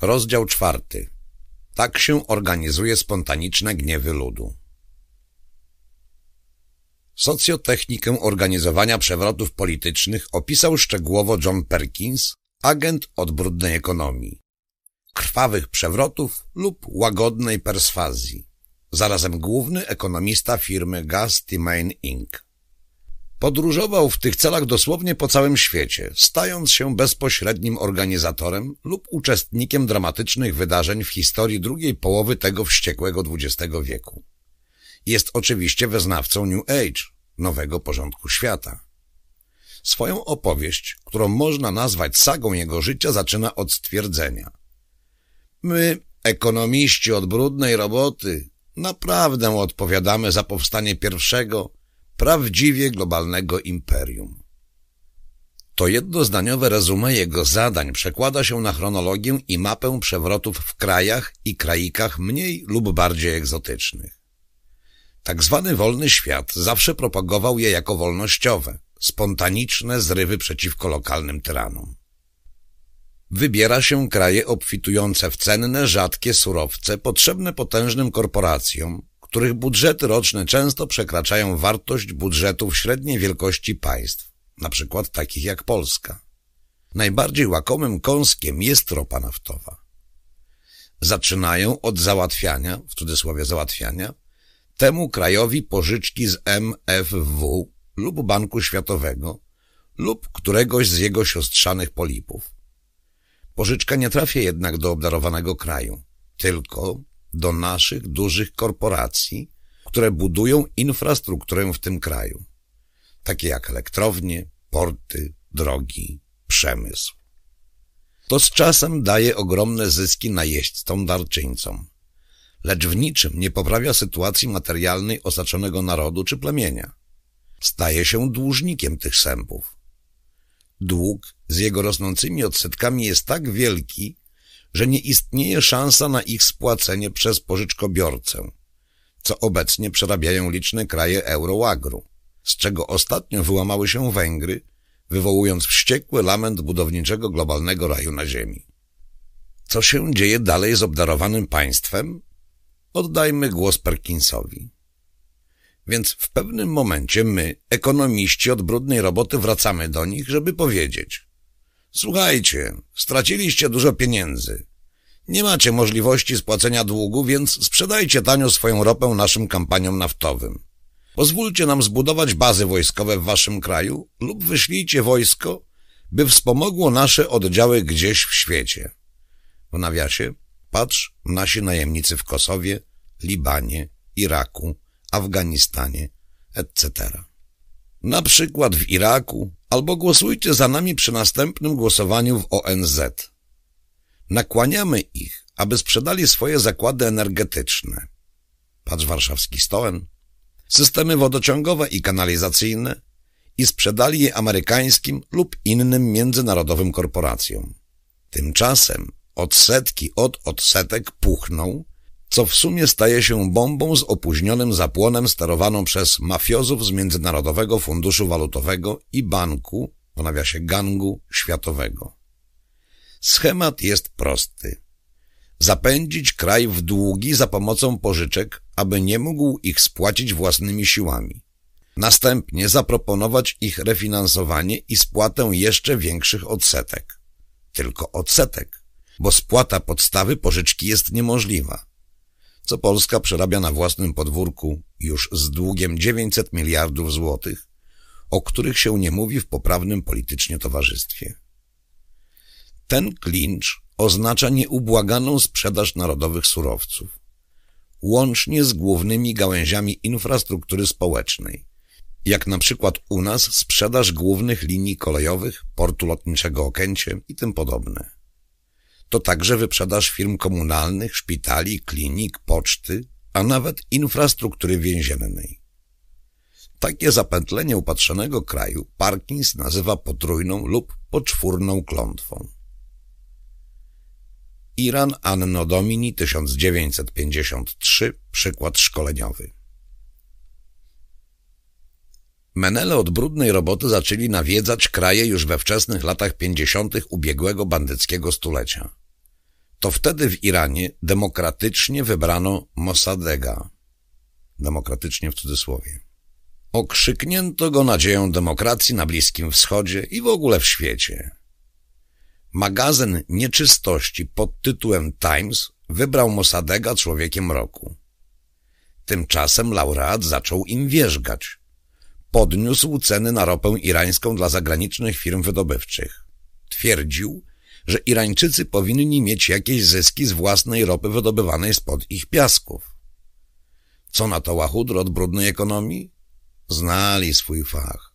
Rozdział czwarty. Tak się organizuje spontaniczne gniewy ludu. Socjotechnikę organizowania przewrotów politycznych opisał szczegółowo John Perkins, agent od brudnej ekonomii, krwawych przewrotów lub łagodnej perswazji, zarazem główny ekonomista firmy Gas Main Inc. Podróżował w tych celach dosłownie po całym świecie, stając się bezpośrednim organizatorem lub uczestnikiem dramatycznych wydarzeń w historii drugiej połowy tego wściekłego XX wieku. Jest oczywiście wyznawcą New Age, nowego porządku świata. Swoją opowieść, którą można nazwać sagą jego życia, zaczyna od stwierdzenia. My, ekonomiści od brudnej roboty, naprawdę odpowiadamy za powstanie pierwszego, prawdziwie globalnego imperium. To jednozdaniowe resume jego zadań przekłada się na chronologię i mapę przewrotów w krajach i kraikach mniej lub bardziej egzotycznych. Tak zwany wolny świat zawsze propagował je jako wolnościowe, spontaniczne zrywy przeciwko lokalnym tyranom. Wybiera się kraje obfitujące w cenne, rzadkie surowce potrzebne potężnym korporacjom, których budżety roczne często przekraczają wartość budżetów średniej wielkości państw, przykład takich jak Polska. Najbardziej łakomym kąskiem jest ropa naftowa. Zaczynają od załatwiania, w cudzysłowie załatwiania, temu krajowi pożyczki z MFW lub Banku Światowego lub któregoś z jego siostrzanych polipów. Pożyczka nie trafia jednak do obdarowanego kraju, tylko do naszych dużych korporacji, które budują infrastrukturę w tym kraju, takie jak elektrownie, porty, drogi, przemysł. To z czasem daje ogromne zyski najeźdźcom darczyńcom, lecz w niczym nie poprawia sytuacji materialnej osaczonego narodu czy plemienia. Staje się dłużnikiem tych sępów. Dług z jego rosnącymi odsetkami jest tak wielki, że nie istnieje szansa na ich spłacenie przez pożyczkobiorcę, co obecnie przerabiają liczne kraje eurołagru, z czego ostatnio wyłamały się Węgry, wywołując wściekły lament budowniczego globalnego raju na ziemi. Co się dzieje dalej z obdarowanym państwem? Oddajmy głos Perkinsowi. Więc w pewnym momencie my, ekonomiści od brudnej roboty, wracamy do nich, żeby powiedzieć Słuchajcie, straciliście dużo pieniędzy. Nie macie możliwości spłacenia długu, więc sprzedajcie tanio swoją ropę naszym kampaniom naftowym. Pozwólcie nam zbudować bazy wojskowe w waszym kraju lub wyślijcie wojsko, by wspomogło nasze oddziały gdzieś w świecie. W nawiasie patrz nasi najemnicy w Kosowie, Libanie, Iraku, Afganistanie, etc. Na przykład w Iraku, albo głosujcie za nami przy następnym głosowaniu w ONZ. Nakłaniamy ich, aby sprzedali swoje zakłady energetyczne. Patrz warszawski stołem. Systemy wodociągowe i kanalizacyjne i sprzedali je amerykańskim lub innym międzynarodowym korporacjom. Tymczasem odsetki od odsetek puchną, co w sumie staje się bombą z opóźnionym zapłonem sterowaną przez mafiozów z Międzynarodowego Funduszu Walutowego i Banku, w nawiasie gangu światowego. Schemat jest prosty. Zapędzić kraj w długi za pomocą pożyczek, aby nie mógł ich spłacić własnymi siłami. Następnie zaproponować ich refinansowanie i spłatę jeszcze większych odsetek. Tylko odsetek, bo spłata podstawy pożyczki jest niemożliwa co Polska przerabia na własnym podwórku już z długiem 900 miliardów złotych, o których się nie mówi w poprawnym politycznie towarzystwie. Ten klincz oznacza nieubłaganą sprzedaż narodowych surowców, łącznie z głównymi gałęziami infrastruktury społecznej, jak na przykład u nas sprzedaż głównych linii kolejowych, portu lotniczego Okęcie i tym podobne to także wyprzedaż firm komunalnych, szpitali, klinik, poczty, a nawet infrastruktury więziennej. Takie zapętlenie upatrzonego kraju Parkins nazywa potrójną lub poczwórną klątwą. Iran Anno Domini 1953, przykład szkoleniowy. Menele od brudnej roboty zaczęli nawiedzać kraje już we wczesnych latach 50. ubiegłego bandyckiego stulecia. To wtedy w Iranie demokratycznie wybrano Mossadegha. Demokratycznie w cudzysłowie. Okrzyknięto go nadzieją demokracji na Bliskim Wschodzie i w ogóle w świecie. Magazyn nieczystości pod tytułem Times wybrał Mossadegha człowiekiem roku. Tymczasem laureat zaczął im wierzgać. Podniósł ceny na ropę irańską dla zagranicznych firm wydobywczych. Twierdził, że Irańczycy powinni mieć jakieś zyski z własnej ropy wydobywanej spod ich piasków. Co na to łachudro od brudnej ekonomii? Znali swój fach.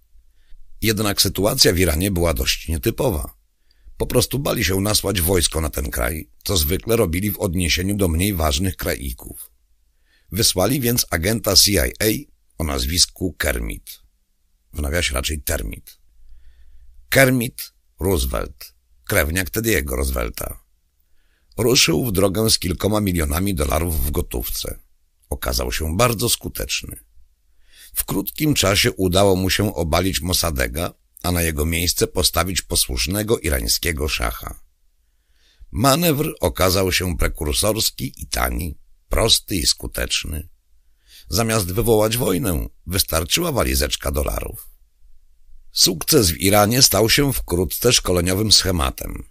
Jednak sytuacja w Iranie była dość nietypowa. Po prostu bali się nasłać wojsko na ten kraj, co zwykle robili w odniesieniu do mniej ważnych kraików. Wysłali więc agenta CIA o nazwisku Kermit. W nawiasie raczej Termit. Kermit Roosevelt, krewniak Teddy'ego Roosevelta. Ruszył w drogę z kilkoma milionami dolarów w gotówce. Okazał się bardzo skuteczny. W krótkim czasie udało mu się obalić Mossadega, a na jego miejsce postawić posłusznego irańskiego szacha. Manewr okazał się prekursorski i tani, prosty i skuteczny. Zamiast wywołać wojnę, wystarczyła walizeczka dolarów. Sukces w Iranie stał się wkrótce szkoleniowym schematem,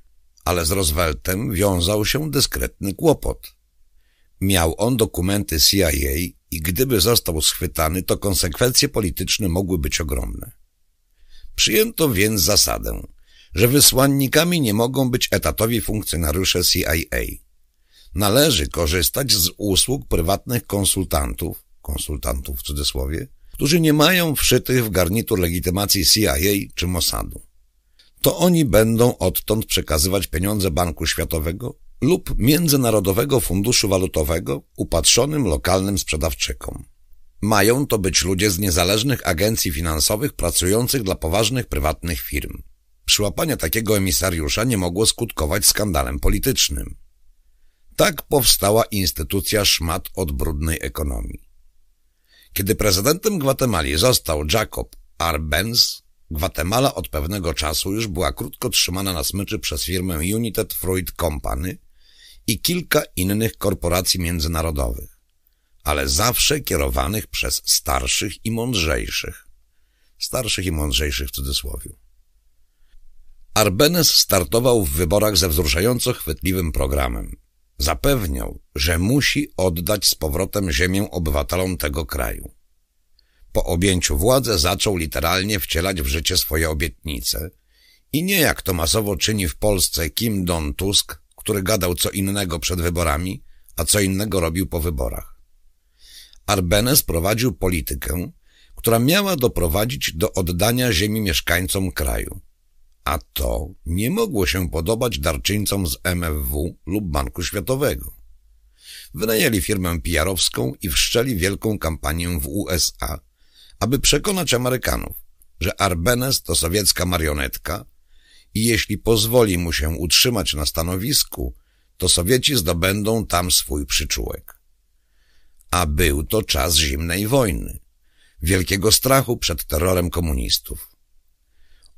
ale z Rooseveltem wiązał się dyskretny kłopot. Miał on dokumenty CIA i gdyby został schwytany, to konsekwencje polityczne mogły być ogromne. Przyjęto więc zasadę, że wysłannikami nie mogą być etatowi funkcjonariusze CIA. Należy korzystać z usług prywatnych konsultantów, konsultantów w cudzysłowie, którzy nie mają wszytych w garnitur legitymacji CIA czy Mossadu. To oni będą odtąd przekazywać pieniądze Banku Światowego lub Międzynarodowego Funduszu Walutowego upatrzonym lokalnym sprzedawczykom. Mają to być ludzie z niezależnych agencji finansowych pracujących dla poważnych prywatnych firm. Przyłapanie takiego emisariusza nie mogło skutkować skandalem politycznym. Tak powstała instytucja szmat od brudnej ekonomii. Kiedy prezydentem Gwatemali został Jacob Arbenz, Gwatemala od pewnego czasu już była krótko trzymana na smyczy przez firmę United Fruit Company i kilka innych korporacji międzynarodowych ale zawsze kierowanych przez starszych i mądrzejszych. Starszych i mądrzejszych w cudzysłowie. Arbenes startował w wyborach ze wzruszająco chwytliwym programem. Zapewniał, że musi oddać z powrotem ziemię obywatelom tego kraju. Po objęciu władzy zaczął literalnie wcielać w życie swoje obietnice i nie jak to masowo czyni w Polsce Kim Don Tusk, który gadał co innego przed wyborami, a co innego robił po wyborach. Arbenes prowadził politykę, która miała doprowadzić do oddania ziemi mieszkańcom kraju. A to nie mogło się podobać darczyńcom z MFW lub Banku Światowego. Wynajęli firmę PR-owską i wszczeli wielką kampanię w USA, aby przekonać Amerykanów, że Arbenes to sowiecka marionetka i jeśli pozwoli mu się utrzymać na stanowisku, to Sowieci zdobędą tam swój przyczółek a był to czas zimnej wojny, wielkiego strachu przed terrorem komunistów.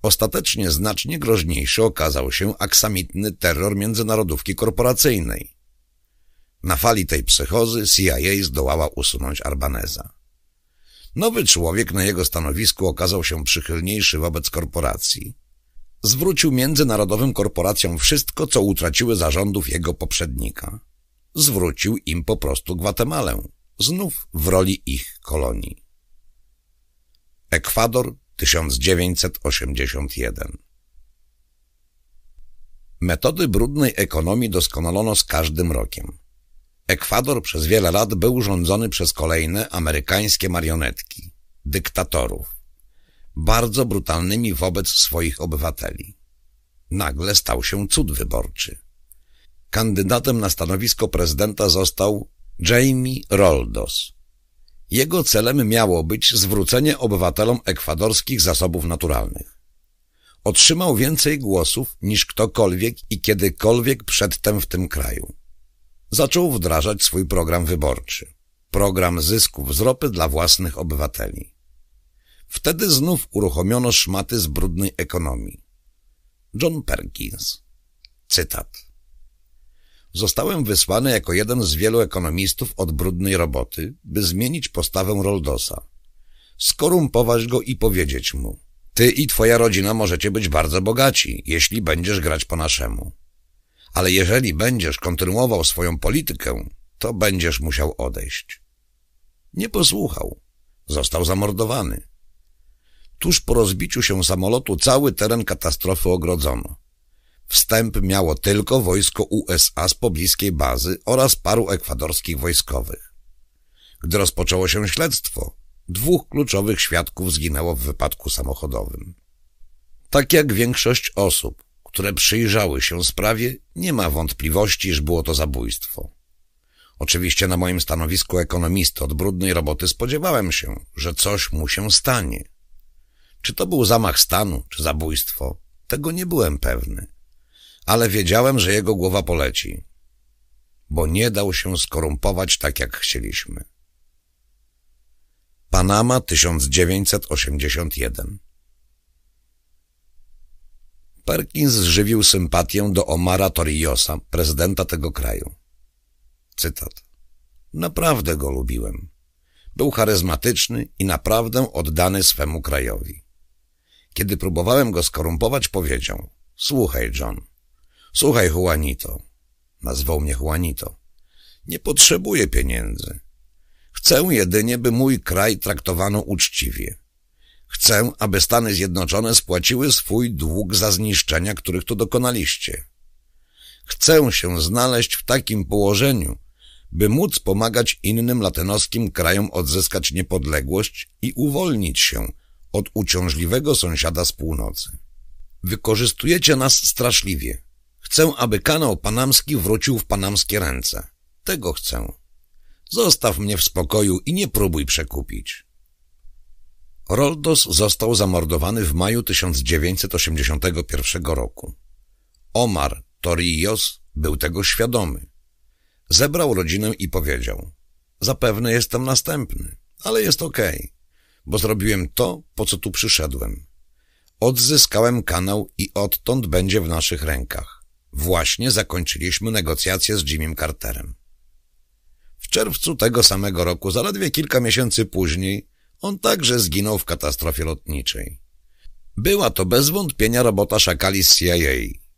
Ostatecznie znacznie groźniejszy okazał się aksamitny terror międzynarodówki korporacyjnej. Na fali tej psychozy CIA zdołała usunąć Arbaneza. Nowy człowiek na jego stanowisku okazał się przychylniejszy wobec korporacji. Zwrócił międzynarodowym korporacjom wszystko, co utraciły zarządów jego poprzednika. Zwrócił im po prostu Gwatemalę znów w roli ich kolonii. Ekwador 1981 Metody brudnej ekonomii doskonalono z każdym rokiem. Ekwador przez wiele lat był rządzony przez kolejne amerykańskie marionetki, dyktatorów, bardzo brutalnymi wobec swoich obywateli. Nagle stał się cud wyborczy. Kandydatem na stanowisko prezydenta został Jamie Roldos. Jego celem miało być zwrócenie obywatelom ekwadorskich zasobów naturalnych. Otrzymał więcej głosów niż ktokolwiek i kiedykolwiek przedtem w tym kraju. Zaczął wdrażać swój program wyborczy. Program zysków z ropy dla własnych obywateli. Wtedy znów uruchomiono szmaty z brudnej ekonomii. John Perkins. Cytat. Zostałem wysłany jako jeden z wielu ekonomistów od brudnej roboty, by zmienić postawę Roldosa. Skorumpować go i powiedzieć mu, ty i twoja rodzina możecie być bardzo bogaci, jeśli będziesz grać po naszemu. Ale jeżeli będziesz kontynuował swoją politykę, to będziesz musiał odejść. Nie posłuchał. Został zamordowany. Tuż po rozbiciu się samolotu cały teren katastrofy ogrodzono. Wstęp miało tylko wojsko USA z pobliskiej bazy oraz paru ekwadorskich wojskowych. Gdy rozpoczęło się śledztwo, dwóch kluczowych świadków zginęło w wypadku samochodowym. Tak jak większość osób, które przyjrzały się sprawie, nie ma wątpliwości, iż było to zabójstwo. Oczywiście na moim stanowisku ekonomisty od brudnej roboty spodziewałem się, że coś mu się stanie. Czy to był zamach stanu, czy zabójstwo, tego nie byłem pewny. Ale wiedziałem, że jego głowa poleci, bo nie dał się skorumpować tak, jak chcieliśmy. Panama 1981 Perkins żywił sympatię do Omara Torrijosa, prezydenta tego kraju. Cytat. Naprawdę go lubiłem. Był charyzmatyczny i naprawdę oddany swemu krajowi. Kiedy próbowałem go skorumpować, powiedział Słuchaj, John. Słuchaj, Juanito. Nazwał mnie Juanito. Nie potrzebuję pieniędzy. Chcę jedynie, by mój kraj traktowano uczciwie. Chcę, aby Stany Zjednoczone spłaciły swój dług za zniszczenia, których tu dokonaliście. Chcę się znaleźć w takim położeniu, by móc pomagać innym latynoskim krajom odzyskać niepodległość i uwolnić się od uciążliwego sąsiada z północy. Wykorzystujecie nas straszliwie. Chcę, aby kanał panamski wrócił w panamskie ręce. Tego chcę. Zostaw mnie w spokoju i nie próbuj przekupić. Roldos został zamordowany w maju 1981 roku. Omar Torrijos był tego świadomy. Zebrał rodzinę i powiedział Zapewne jestem następny, ale jest okej, okay, bo zrobiłem to, po co tu przyszedłem. Odzyskałem kanał i odtąd będzie w naszych rękach. Właśnie zakończyliśmy negocjacje z Jimmy Carterem. W czerwcu tego samego roku, zaledwie kilka miesięcy później, on także zginął w katastrofie lotniczej. Była to bez wątpienia robota szakali z CIA.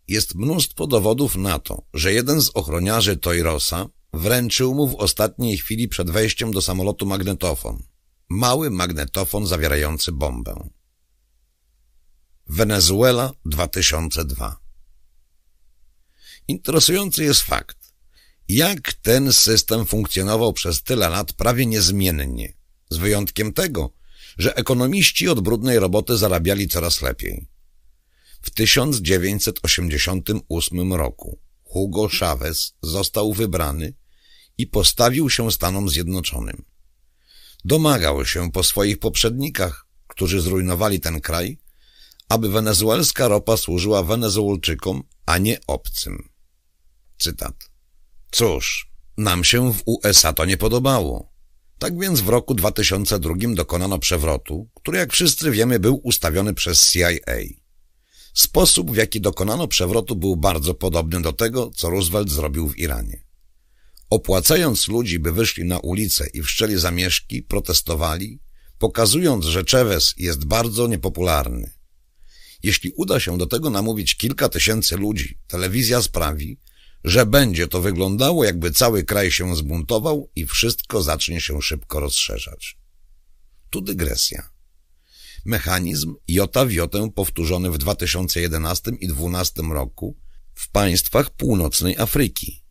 Jest mnóstwo dowodów na to, że jeden z ochroniarzy Toyrosa wręczył mu w ostatniej chwili przed wejściem do samolotu magnetofon. Mały magnetofon zawierający bombę. Wenezuela 2002 Interesujący jest fakt, jak ten system funkcjonował przez tyle lat prawie niezmiennie, z wyjątkiem tego, że ekonomiści od brudnej roboty zarabiali coraz lepiej. W 1988 roku Hugo Chavez został wybrany i postawił się Stanom Zjednoczonym. Domagał się po swoich poprzednikach, którzy zrujnowali ten kraj, aby wenezuelska ropa służyła Wenezuelczykom, a nie obcym. Cytat. Cóż, nam się w USA to nie podobało. Tak więc w roku 2002 dokonano przewrotu, który jak wszyscy wiemy był ustawiony przez CIA. Sposób, w jaki dokonano przewrotu był bardzo podobny do tego, co Roosevelt zrobił w Iranie. Opłacając ludzi, by wyszli na ulicę i wszczeli zamieszki, protestowali, pokazując, że Chavez jest bardzo niepopularny. Jeśli uda się do tego namówić kilka tysięcy ludzi, telewizja sprawi, że będzie to wyglądało, jakby cały kraj się zbuntował i wszystko zacznie się szybko rozszerzać. Tu dygresja. Mechanizm jota w jotę powtórzony w 2011 i 2012 roku w państwach północnej Afryki.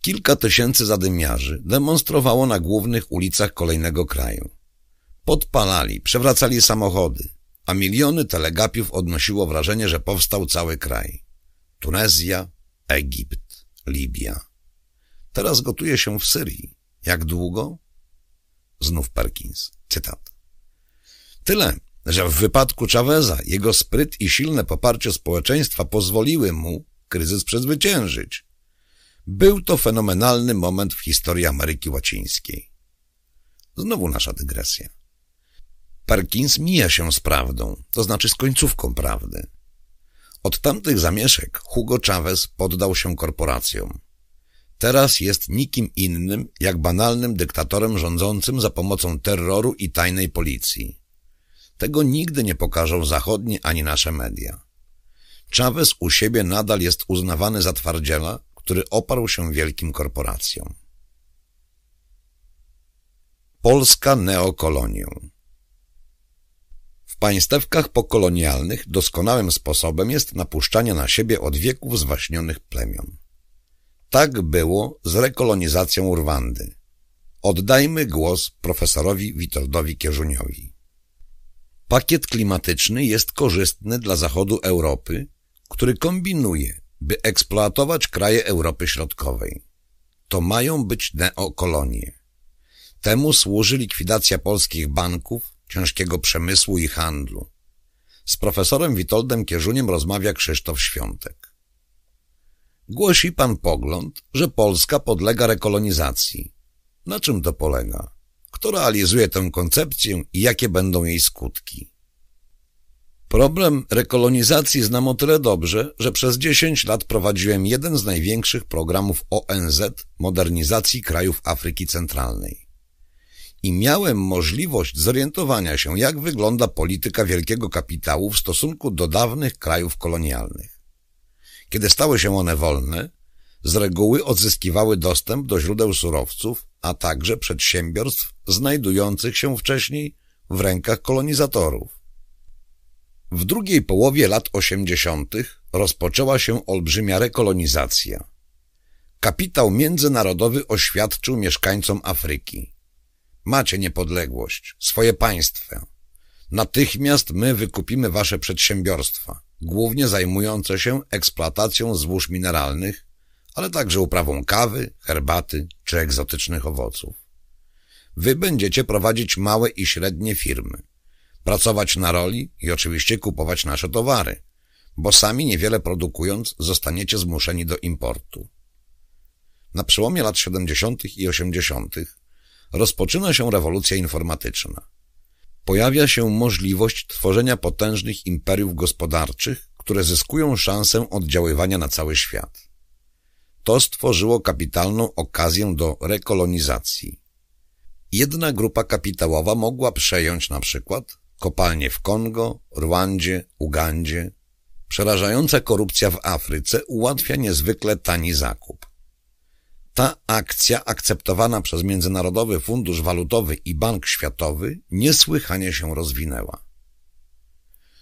Kilka tysięcy zadymiarzy demonstrowało na głównych ulicach kolejnego kraju. Podpalali, przewracali samochody, a miliony telegapiów odnosiło wrażenie, że powstał cały kraj. Tunezja, Egipt, Libia. Teraz gotuje się w Syrii. Jak długo? Znów Perkins. Cytat. Tyle, że w wypadku Chaveza jego spryt i silne poparcie społeczeństwa pozwoliły mu kryzys przezwyciężyć. Był to fenomenalny moment w historii Ameryki Łacińskiej. Znowu nasza dygresja. Perkins mija się z prawdą, to znaczy z końcówką prawdy. Od tamtych zamieszek Hugo Chavez poddał się korporacjom. Teraz jest nikim innym, jak banalnym dyktatorem rządzącym za pomocą terroru i tajnej policji. Tego nigdy nie pokażą zachodnie ani nasze media. Chavez u siebie nadal jest uznawany za twardziela, który oparł się wielkim korporacjom. Polska neokolonią państewkach pokolonialnych doskonałym sposobem jest napuszczanie na siebie od wieków zwaśnionych plemion. Tak było z rekolonizacją Rwandy. Oddajmy głos profesorowi Witoldowi Kierzuniowi. Pakiet klimatyczny jest korzystny dla zachodu Europy, który kombinuje, by eksploatować kraje Europy Środkowej. To mają być neokolonie. Temu służy likwidacja polskich banków, ciężkiego przemysłu i handlu. Z profesorem Witoldem Kierzuniem rozmawia Krzysztof Świątek. Głosi pan pogląd, że Polska podlega rekolonizacji. Na czym to polega? Kto realizuje tę koncepcję i jakie będą jej skutki? Problem rekolonizacji znam o tyle dobrze, że przez 10 lat prowadziłem jeden z największych programów ONZ modernizacji krajów Afryki Centralnej. I miałem możliwość zorientowania się, jak wygląda polityka wielkiego kapitału w stosunku do dawnych krajów kolonialnych. Kiedy stały się one wolne, z reguły odzyskiwały dostęp do źródeł surowców, a także przedsiębiorstw znajdujących się wcześniej w rękach kolonizatorów. W drugiej połowie lat osiemdziesiątych rozpoczęła się olbrzymia rekolonizacja. Kapitał międzynarodowy oświadczył mieszkańcom Afryki. Macie niepodległość, swoje państwo. Natychmiast my wykupimy wasze przedsiębiorstwa, głównie zajmujące się eksploatacją złóż mineralnych, ale także uprawą kawy, herbaty czy egzotycznych owoców. Wy będziecie prowadzić małe i średnie firmy pracować na roli i oczywiście kupować nasze towary, bo sami niewiele produkując zostaniecie zmuszeni do importu. Na przełomie lat 70. i 80. rozpoczyna się rewolucja informatyczna. Pojawia się możliwość tworzenia potężnych imperiów gospodarczych, które zyskują szansę oddziaływania na cały świat. To stworzyło kapitalną okazję do rekolonizacji. Jedna grupa kapitałowa mogła przejąć na przykład kopalnie w Kongo, Rwandzie, Ugandzie. Przerażająca korupcja w Afryce ułatwia niezwykle tani zakup. Ta akcja akceptowana przez Międzynarodowy Fundusz Walutowy i Bank Światowy niesłychanie się rozwinęła.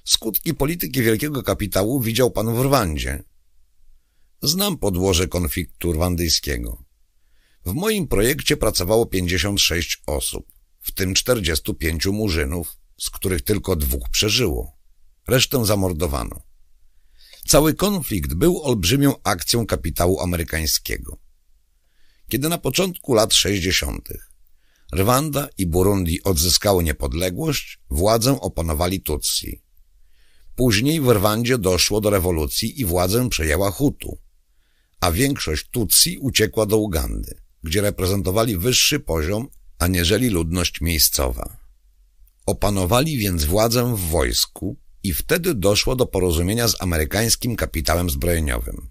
Skutki polityki wielkiego kapitału widział pan w Rwandzie. Znam podłoże konfliktu rwandyjskiego. W moim projekcie pracowało 56 osób, w tym 45 murzynów, z których tylko dwóch przeżyło. Resztę zamordowano. Cały konflikt był olbrzymią akcją kapitału amerykańskiego. Kiedy na początku lat 60. Rwanda i Burundi odzyskały niepodległość, władzę opanowali Tutsi. Później w Rwandzie doszło do rewolucji i władzę przejęła Hutu, a większość Tutsi uciekła do Ugandy, gdzie reprezentowali wyższy poziom aniżeli ludność miejscowa. Opanowali więc władzę w wojsku i wtedy doszło do porozumienia z amerykańskim kapitałem zbrojeniowym.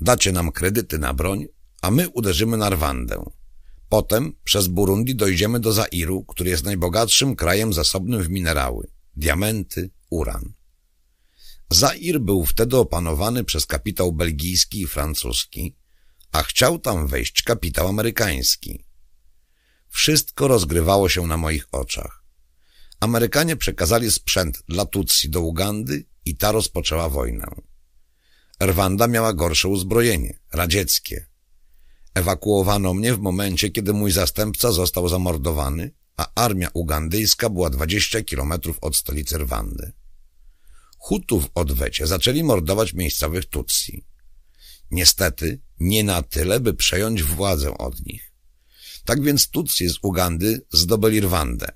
Dacie nam kredyty na broń, a my uderzymy na Rwandę. Potem przez Burundi dojdziemy do Zairu, który jest najbogatszym krajem zasobnym w minerały, diamenty, uran. Zair był wtedy opanowany przez kapitał belgijski i francuski, a chciał tam wejść kapitał amerykański. Wszystko rozgrywało się na moich oczach. Amerykanie przekazali sprzęt dla Tutsi do Ugandy i ta rozpoczęła wojnę. Rwanda miała gorsze uzbrojenie, radzieckie. Ewakuowano mnie w momencie, kiedy mój zastępca został zamordowany, a armia ugandyjska była 20 kilometrów od stolicy Rwandy. Hutu w odwecie zaczęli mordować miejscowych Tutsi. Niestety nie na tyle, by przejąć władzę od nich. Tak więc Tutsi z Ugandy zdobyli Rwandę,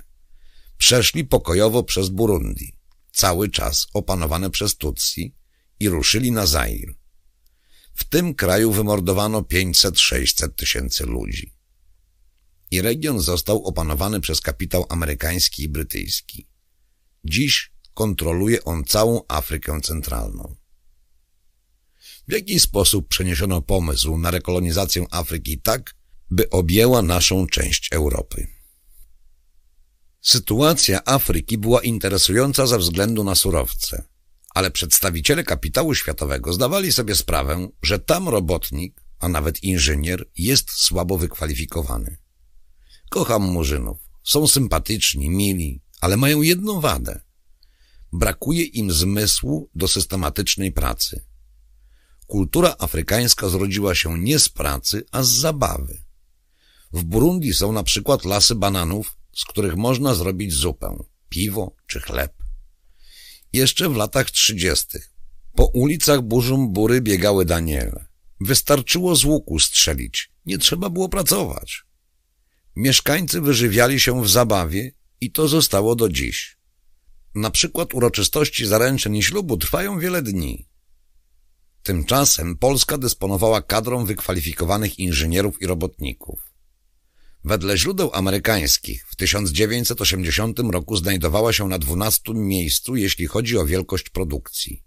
Przeszli pokojowo przez Burundi, cały czas opanowane przez Tutsi i ruszyli na Zair. W tym kraju wymordowano 500-600 tysięcy ludzi. I region został opanowany przez kapitał amerykański i brytyjski. Dziś kontroluje on całą Afrykę Centralną. W jaki sposób przeniesiono pomysł na rekolonizację Afryki tak, by objęła naszą część Europy? Sytuacja Afryki była interesująca ze względu na surowce, ale przedstawiciele kapitału światowego zdawali sobie sprawę, że tam robotnik, a nawet inżynier, jest słabo wykwalifikowany. Kocham murzynów. Są sympatyczni, mili, ale mają jedną wadę. Brakuje im zmysłu do systematycznej pracy. Kultura afrykańska zrodziła się nie z pracy, a z zabawy. W Burundi są na przykład lasy bananów, z których można zrobić zupę, piwo czy chleb. Jeszcze w latach trzydziestych po ulicach Burzumbury biegały Daniele. Wystarczyło z łuku strzelić, nie trzeba było pracować. Mieszkańcy wyżywiali się w zabawie i to zostało do dziś. Na przykład uroczystości zaręczyn i ślubu trwają wiele dni. Tymczasem Polska dysponowała kadrą wykwalifikowanych inżynierów i robotników. Wedle źródeł amerykańskich w 1980 roku znajdowała się na 12 miejscu, jeśli chodzi o wielkość produkcji.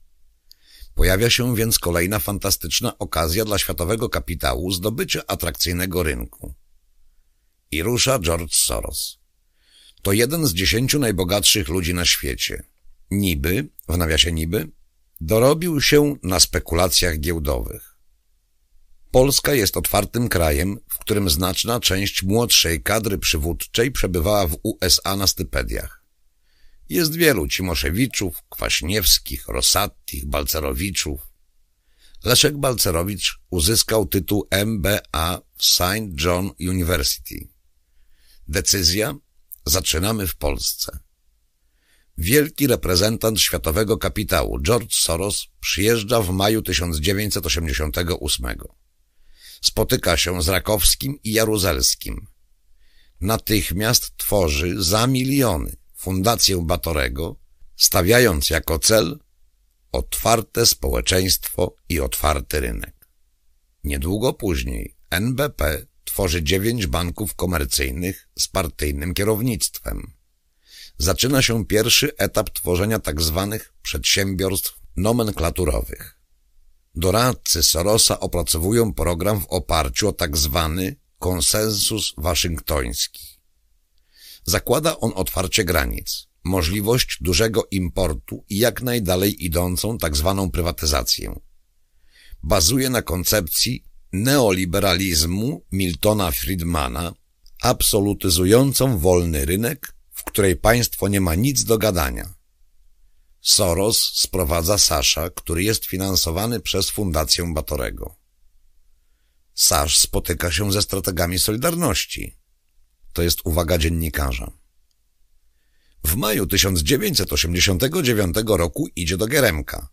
Pojawia się więc kolejna fantastyczna okazja dla światowego kapitału zdobycia atrakcyjnego rynku. I rusza George Soros. To jeden z dziesięciu najbogatszych ludzi na świecie. Niby, w nawiasie niby, dorobił się na spekulacjach giełdowych. Polska jest otwartym krajem, w którym znaczna część młodszej kadry przywódczej przebywała w USA na stypendiach. Jest wielu Cimoszewiczów, Kwaśniewskich, Rosattich, Balcerowiczów. Leszek Balcerowicz uzyskał tytuł MBA w St. John University. Decyzja? Zaczynamy w Polsce. Wielki reprezentant światowego kapitału George Soros przyjeżdża w maju 1988. Spotyka się z Rakowskim i Jaruzelskim. Natychmiast tworzy za miliony Fundację Batorego, stawiając jako cel otwarte społeczeństwo i otwarty rynek. Niedługo później NBP tworzy dziewięć banków komercyjnych z partyjnym kierownictwem. Zaczyna się pierwszy etap tworzenia tzw. Tak przedsiębiorstw nomenklaturowych. Doradcy Sorosa opracowują program w oparciu o. Tak konsensus waszyngtoński. Zakłada on otwarcie granic, możliwość dużego importu i jak najdalej idącą. Tak prywatyzację. Bazuje na koncepcji neoliberalizmu Miltona Friedmana, absolutyzującą wolny rynek, w której państwo nie ma nic do gadania. Soros sprowadza Sasza, który jest finansowany przez Fundację Batorego. Sasz spotyka się ze strategami Solidarności. To jest uwaga dziennikarza. W maju 1989 roku idzie do Geremka.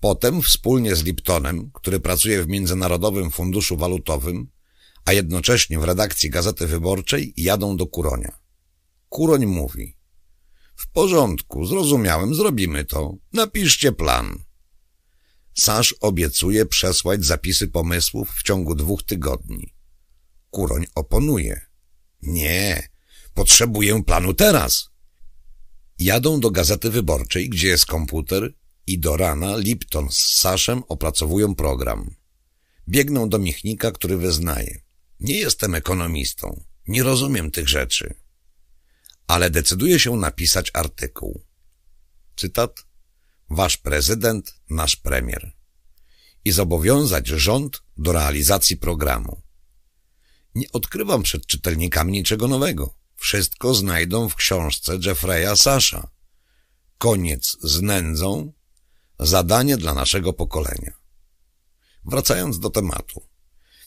Potem wspólnie z Liptonem, który pracuje w Międzynarodowym Funduszu Walutowym, a jednocześnie w redakcji Gazety Wyborczej jadą do Kuronia. Kuroń mówi W porządku, zrozumiałem, zrobimy to. Napiszcie plan. Sasz obiecuje przesłać zapisy pomysłów w ciągu dwóch tygodni. Kuroń oponuje. Nie, potrzebuję planu teraz. Jadą do Gazety Wyborczej, gdzie jest komputer i do rana Lipton z Saszem opracowują program. Biegną do Michnika, który wyznaje. Nie jestem ekonomistą, nie rozumiem tych rzeczy. Ale decyduje się napisać artykuł. Cytat. Wasz prezydent, nasz premier. I zobowiązać rząd do realizacji programu. Nie odkrywam przed czytelnikami niczego nowego. Wszystko znajdą w książce Jeffreya Sasha. Koniec z nędzą, zadanie dla naszego pokolenia. Wracając do tematu.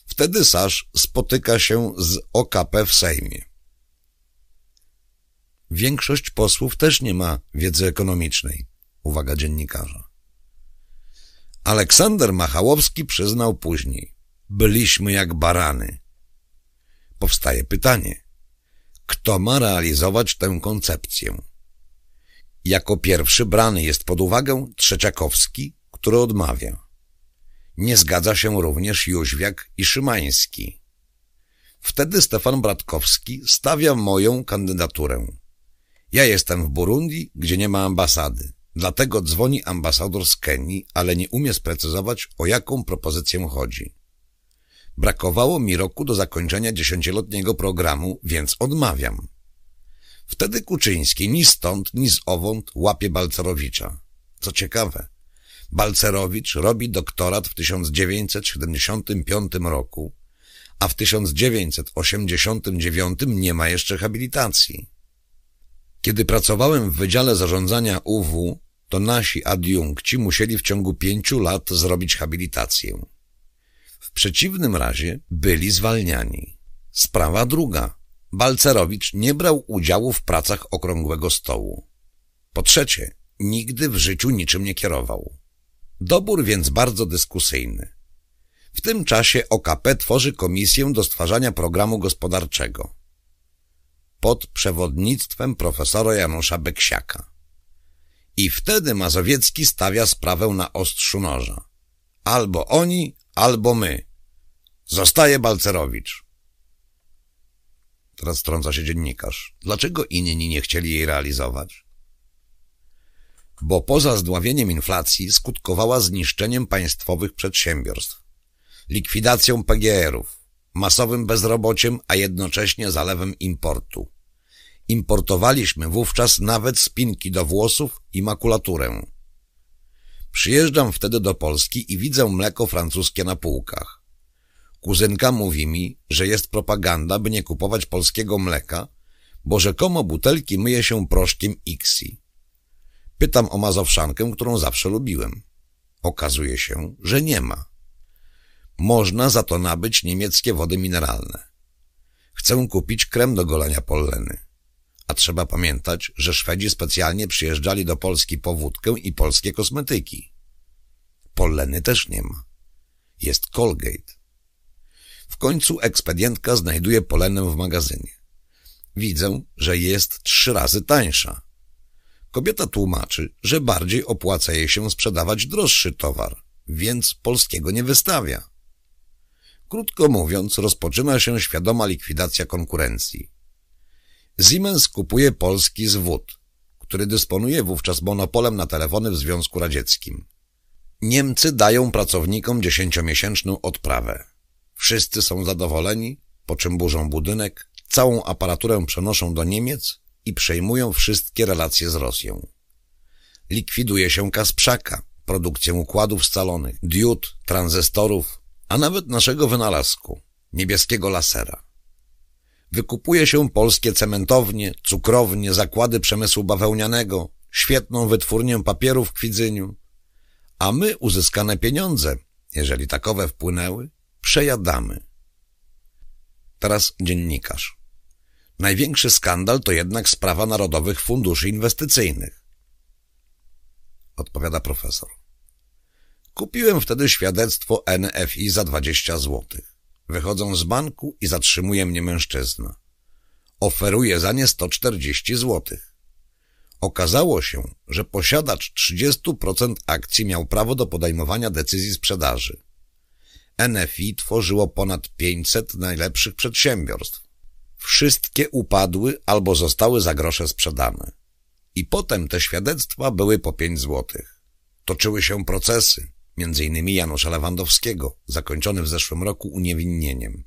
Wtedy Sasz spotyka się z OKP w Sejmie. Większość posłów też nie ma wiedzy ekonomicznej. Uwaga dziennikarza. Aleksander Machałowski przyznał później. Byliśmy jak barany. Powstaje pytanie. Kto ma realizować tę koncepcję? Jako pierwszy brany jest pod uwagę Trzeciakowski, który odmawia. Nie zgadza się również Jóźwiak i Szymański. Wtedy Stefan Bratkowski stawia moją kandydaturę. Ja jestem w Burundi, gdzie nie ma ambasady. Dlatego dzwoni ambasador z Kenii, ale nie umie sprecyzować, o jaką propozycję chodzi. Brakowało mi roku do zakończenia dziesięcioletniego programu, więc odmawiam. Wtedy Kuczyński ni stąd, ni z owąd łapie Balcerowicza. Co ciekawe, Balcerowicz robi doktorat w 1975 roku, a w 1989 nie ma jeszcze habilitacji. Kiedy pracowałem w Wydziale Zarządzania UW, to nasi adiunkci musieli w ciągu pięciu lat zrobić habilitację. W przeciwnym razie byli zwalniani. Sprawa druga. Balcerowicz nie brał udziału w pracach Okrągłego Stołu. Po trzecie, nigdy w życiu niczym nie kierował. Dobór więc bardzo dyskusyjny. W tym czasie OKP tworzy komisję do stwarzania programu gospodarczego. Pod przewodnictwem profesora Janusza Beksiaka. I wtedy Mazowiecki stawia sprawę na ostrzu noża. Albo oni, albo my. Zostaje Balcerowicz. Teraz trąca się dziennikarz. Dlaczego inni nie chcieli jej realizować? Bo poza zdławieniem inflacji skutkowała zniszczeniem państwowych przedsiębiorstw, likwidacją PGR-ów, masowym bezrobociem, a jednocześnie zalewem importu. Importowaliśmy wówczas nawet spinki do włosów i makulaturę. Przyjeżdżam wtedy do Polski i widzę mleko francuskie na półkach. Kuzynka mówi mi, że jest propaganda, by nie kupować polskiego mleka, bo rzekomo butelki myje się proszkiem Ixi. Pytam o mazowszankę, którą zawsze lubiłem. Okazuje się, że nie ma. Można za to nabyć niemieckie wody mineralne. Chcę kupić krem do golenia polleny. A trzeba pamiętać, że Szwedzi specjalnie przyjeżdżali do Polski po wódkę i polskie kosmetyki. Polleny też nie ma. Jest Colgate. W końcu ekspedientka znajduje polenę w magazynie. Widzę, że jest trzy razy tańsza. Kobieta tłumaczy, że bardziej opłaca jej się sprzedawać droższy towar, więc polskiego nie wystawia. Krótko mówiąc, rozpoczyna się świadoma likwidacja konkurencji. Siemens kupuje polski zwód, który dysponuje wówczas monopolem na telefony w Związku Radzieckim. Niemcy dają pracownikom dziesięciomiesięczną odprawę. Wszyscy są zadowoleni, po czym burzą budynek, całą aparaturę przenoszą do Niemiec i przejmują wszystkie relacje z Rosją. Likwiduje się Kasprzaka, produkcję układów scalonych, diod, tranzystorów, a nawet naszego wynalazku, niebieskiego lasera. Wykupuje się polskie cementownie, cukrownie, zakłady przemysłu bawełnianego, świetną wytwórnię papieru w Kwidzyniu, a my uzyskane pieniądze, jeżeli takowe wpłynęły, przejadamy. Teraz dziennikarz. Największy skandal to jednak sprawa Narodowych Funduszy Inwestycyjnych. Odpowiada profesor. Kupiłem wtedy świadectwo NFI za 20 złotych. Wychodzą z banku i zatrzymuje mnie mężczyzna. Oferuje za nie 140 złotych. Okazało się, że posiadacz 30% akcji miał prawo do podejmowania decyzji sprzedaży. NFI tworzyło ponad 500 najlepszych przedsiębiorstw. Wszystkie upadły albo zostały za grosze sprzedane. I potem te świadectwa były po 5 złotych. Toczyły się procesy, innymi Janusza Lewandowskiego, zakończony w zeszłym roku uniewinnieniem.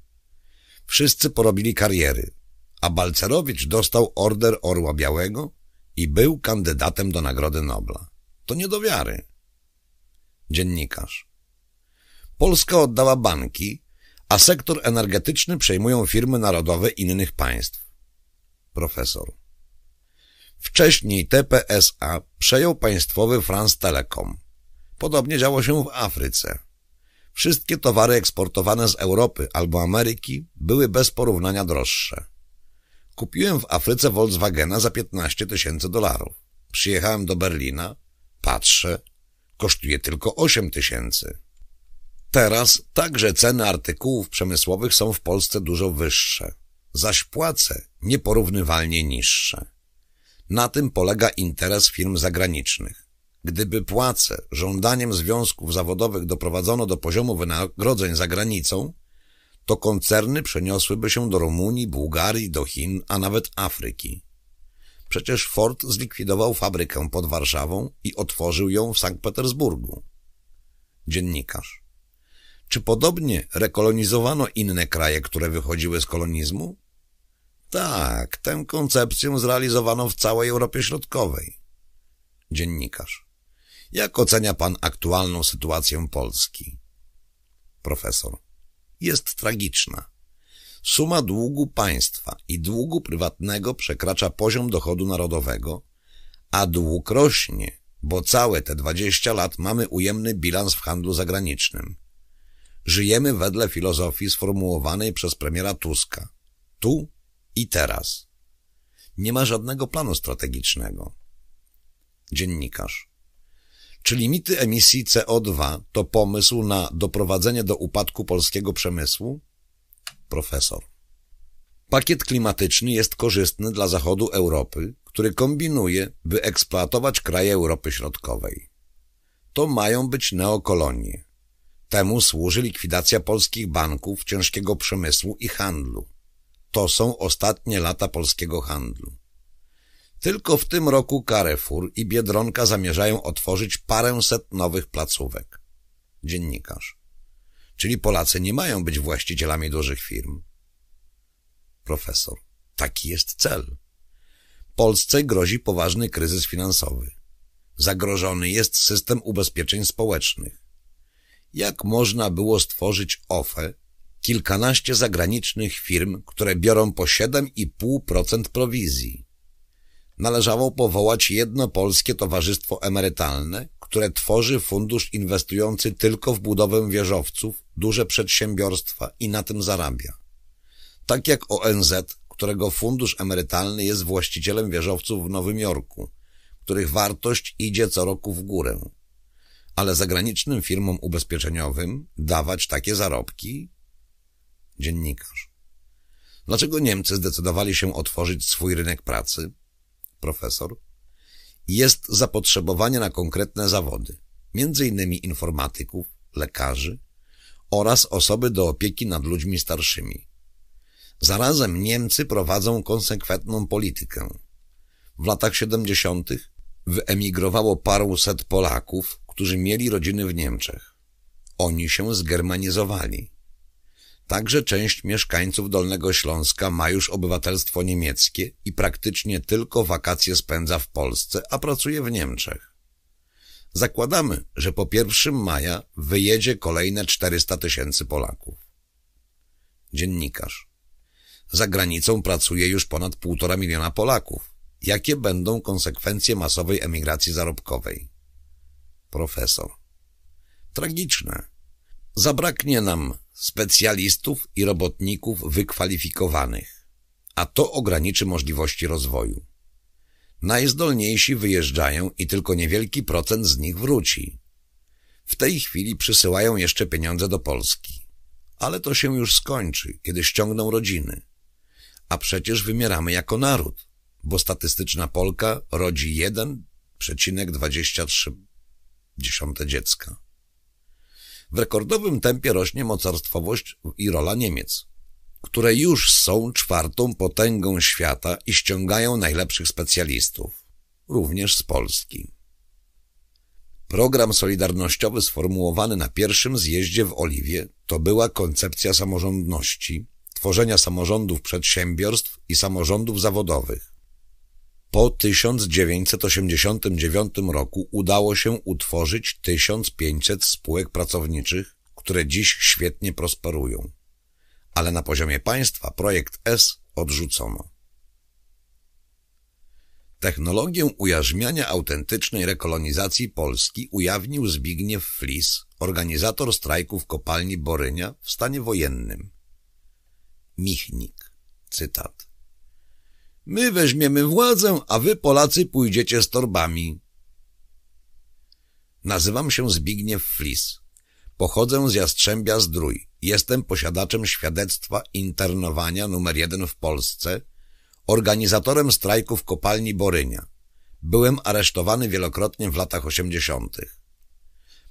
Wszyscy porobili kariery, a Balcerowicz dostał order Orła Białego i był kandydatem do Nagrody Nobla. To nie do wiary. Dziennikarz. Polska oddała banki, a sektor energetyczny przejmują firmy narodowe innych państw. Profesor. Wcześniej TPSA przejął państwowy France Telecom. Podobnie działo się w Afryce. Wszystkie towary eksportowane z Europy albo Ameryki były bez porównania droższe. Kupiłem w Afryce Volkswagena za 15 tysięcy dolarów. Przyjechałem do Berlina, patrzę, kosztuje tylko 8 tysięcy. Teraz także ceny artykułów przemysłowych są w Polsce dużo wyższe, zaś płace nieporównywalnie niższe. Na tym polega interes firm zagranicznych. Gdyby płace żądaniem związków zawodowych doprowadzono do poziomu wynagrodzeń za granicą, to koncerny przeniosłyby się do Rumunii, Bułgarii, do Chin, a nawet Afryki. Przecież Ford zlikwidował fabrykę pod Warszawą i otworzył ją w Sankt Petersburgu. Dziennikarz. Czy podobnie rekolonizowano inne kraje, które wychodziły z kolonizmu? Tak, tę koncepcję zrealizowano w całej Europie Środkowej. Dziennikarz. Jak ocenia pan aktualną sytuację Polski? Profesor. Jest tragiczna. Suma długu państwa i długu prywatnego przekracza poziom dochodu narodowego, a dług rośnie, bo całe te 20 lat mamy ujemny bilans w handlu zagranicznym. Żyjemy wedle filozofii sformułowanej przez premiera Tuska. Tu i teraz. Nie ma żadnego planu strategicznego. Dziennikarz. Czy limity emisji CO2 to pomysł na doprowadzenie do upadku polskiego przemysłu? Profesor. Pakiet klimatyczny jest korzystny dla zachodu Europy, który kombinuje, by eksploatować kraje Europy Środkowej. To mają być neokolonie. Temu służy likwidacja polskich banków, ciężkiego przemysłu i handlu. To są ostatnie lata polskiego handlu. Tylko w tym roku Carrefour i Biedronka zamierzają otworzyć paręset nowych placówek. Dziennikarz. Czyli Polacy nie mają być właścicielami dużych firm. Profesor. Taki jest cel. Polsce grozi poważny kryzys finansowy. Zagrożony jest system ubezpieczeń społecznych. Jak można było stworzyć OFE, kilkanaście zagranicznych firm, które biorą po 7,5% prowizji? Należało powołać jedno polskie towarzystwo emerytalne, które tworzy fundusz inwestujący tylko w budowę wieżowców, duże przedsiębiorstwa i na tym zarabia. Tak jak ONZ, którego fundusz emerytalny jest właścicielem wieżowców w Nowym Jorku, których wartość idzie co roku w górę. Ale zagranicznym firmom ubezpieczeniowym dawać takie zarobki? Dziennikarz. Dlaczego Niemcy zdecydowali się otworzyć swój rynek pracy? Profesor. Jest zapotrzebowanie na konkretne zawody, innymi informatyków, lekarzy oraz osoby do opieki nad ludźmi starszymi. Zarazem Niemcy prowadzą konsekwentną politykę. W latach 70. wyemigrowało paruset Polaków, którzy mieli rodziny w Niemczech. Oni się zgermanizowali. Także część mieszkańców Dolnego Śląska ma już obywatelstwo niemieckie i praktycznie tylko wakacje spędza w Polsce, a pracuje w Niemczech. Zakładamy, że po 1 maja wyjedzie kolejne 400 tysięcy Polaków. Dziennikarz. Za granicą pracuje już ponad półtora miliona Polaków. Jakie będą konsekwencje masowej emigracji zarobkowej? Profesor. Tragiczne. Zabraknie nam specjalistów i robotników wykwalifikowanych, a to ograniczy możliwości rozwoju. Najzdolniejsi wyjeżdżają i tylko niewielki procent z nich wróci. W tej chwili przysyłają jeszcze pieniądze do Polski. Ale to się już skończy, kiedy ściągną rodziny. A przecież wymieramy jako naród, bo statystyczna Polka rodzi 1,23 dziecka. W rekordowym tempie rośnie mocarstwowość i rola Niemiec, które już są czwartą potęgą świata i ściągają najlepszych specjalistów, również z Polski. Program solidarnościowy sformułowany na pierwszym zjeździe w Oliwie to była koncepcja samorządności, tworzenia samorządów przedsiębiorstw i samorządów zawodowych. Po 1989 roku udało się utworzyć 1500 spółek pracowniczych, które dziś świetnie prosperują. Ale na poziomie państwa projekt S odrzucono. Technologię ujarzmiania autentycznej rekolonizacji Polski ujawnił Zbigniew Flis, organizator strajków kopalni Borynia w stanie wojennym. Michnik. Cytat. My weźmiemy władzę, a wy Polacy pójdziecie z torbami. Nazywam się Zbigniew Flis. Pochodzę z Jastrzębia Zdrój. Jestem posiadaczem świadectwa internowania numer jeden w Polsce, organizatorem strajków kopalni Borynia. Byłem aresztowany wielokrotnie w latach osiemdziesiątych.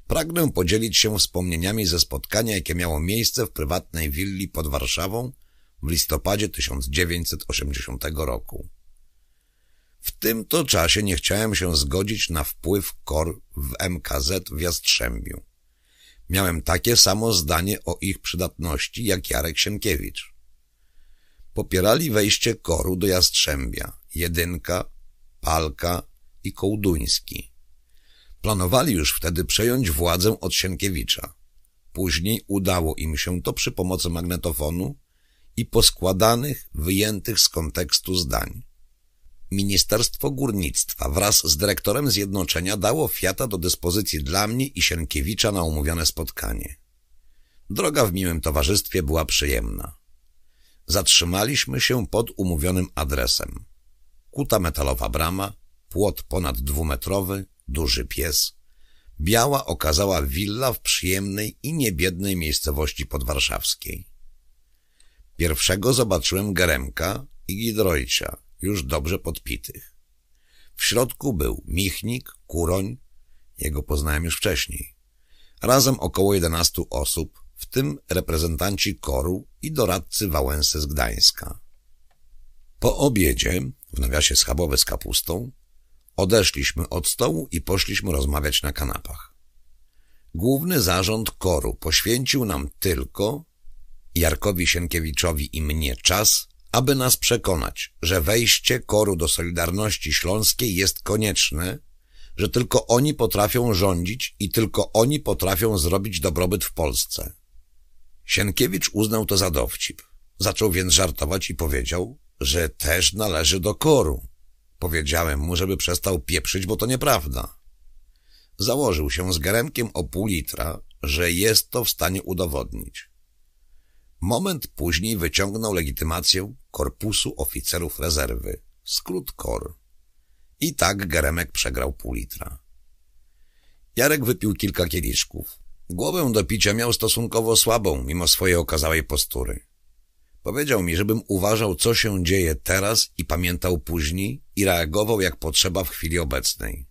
Pragnę podzielić się wspomnieniami ze spotkania, jakie miało miejsce w prywatnej willi pod Warszawą w listopadzie 1980 roku. W tym to czasie nie chciałem się zgodzić na wpływ KOR w MKZ w Jastrzębiu. Miałem takie samo zdanie o ich przydatności jak Jarek Sienkiewicz. Popierali wejście koru do Jastrzębia, Jedynka, Palka i Kołduński. Planowali już wtedy przejąć władzę od Sienkiewicza. Później udało im się to przy pomocy magnetofonu i poskładanych, wyjętych z kontekstu zdań. Ministerstwo Górnictwa wraz z dyrektorem zjednoczenia dało Fiata do dyspozycji dla mnie i Sienkiewicza na umówione spotkanie. Droga w miłym towarzystwie była przyjemna. Zatrzymaliśmy się pod umówionym adresem. Kuta metalowa brama, płot ponad dwumetrowy, duży pies. Biała okazała willa w przyjemnej i niebiednej miejscowości podwarszawskiej. Pierwszego zobaczyłem Geremka i Gidrojcia, już dobrze podpitych. W środku był Michnik, Kuroń, jego poznałem już wcześniej. Razem około jedenastu osób, w tym reprezentanci koru i doradcy Wałęsy z Gdańska. Po obiedzie, w nawiasie schabowe z kapustą, odeszliśmy od stołu i poszliśmy rozmawiać na kanapach. Główny zarząd koru poświęcił nam tylko, Jarkowi Sienkiewiczowi i mnie czas, aby nas przekonać, że wejście koru do Solidarności Śląskiej jest konieczne, że tylko oni potrafią rządzić i tylko oni potrafią zrobić dobrobyt w Polsce. Sienkiewicz uznał to za dowcip. Zaczął więc żartować i powiedział, że też należy do koru. Powiedziałem mu, żeby przestał pieprzyć, bo to nieprawda. Założył się z garemkiem o pół litra, że jest to w stanie udowodnić. Moment później wyciągnął legitymację Korpusu Oficerów Rezerwy, skrót KOR. I tak Geremek przegrał pół litra. Jarek wypił kilka kieliszków. Głowę do picia miał stosunkowo słabą, mimo swojej okazałej postury. Powiedział mi, żebym uważał, co się dzieje teraz i pamiętał później i reagował jak potrzeba w chwili obecnej.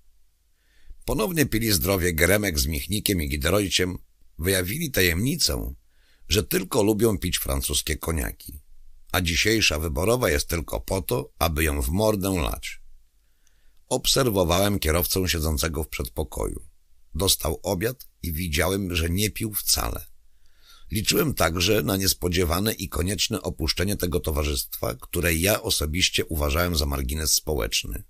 Ponownie pili zdrowie Geremek z Michnikiem i Giderojciem, wyjawili tajemnicę, że tylko lubią pić francuskie koniaki, a dzisiejsza wyborowa jest tylko po to, aby ją w mordę lać. Obserwowałem kierowcę siedzącego w przedpokoju. Dostał obiad i widziałem, że nie pił wcale. Liczyłem także na niespodziewane i konieczne opuszczenie tego towarzystwa, które ja osobiście uważałem za margines społeczny.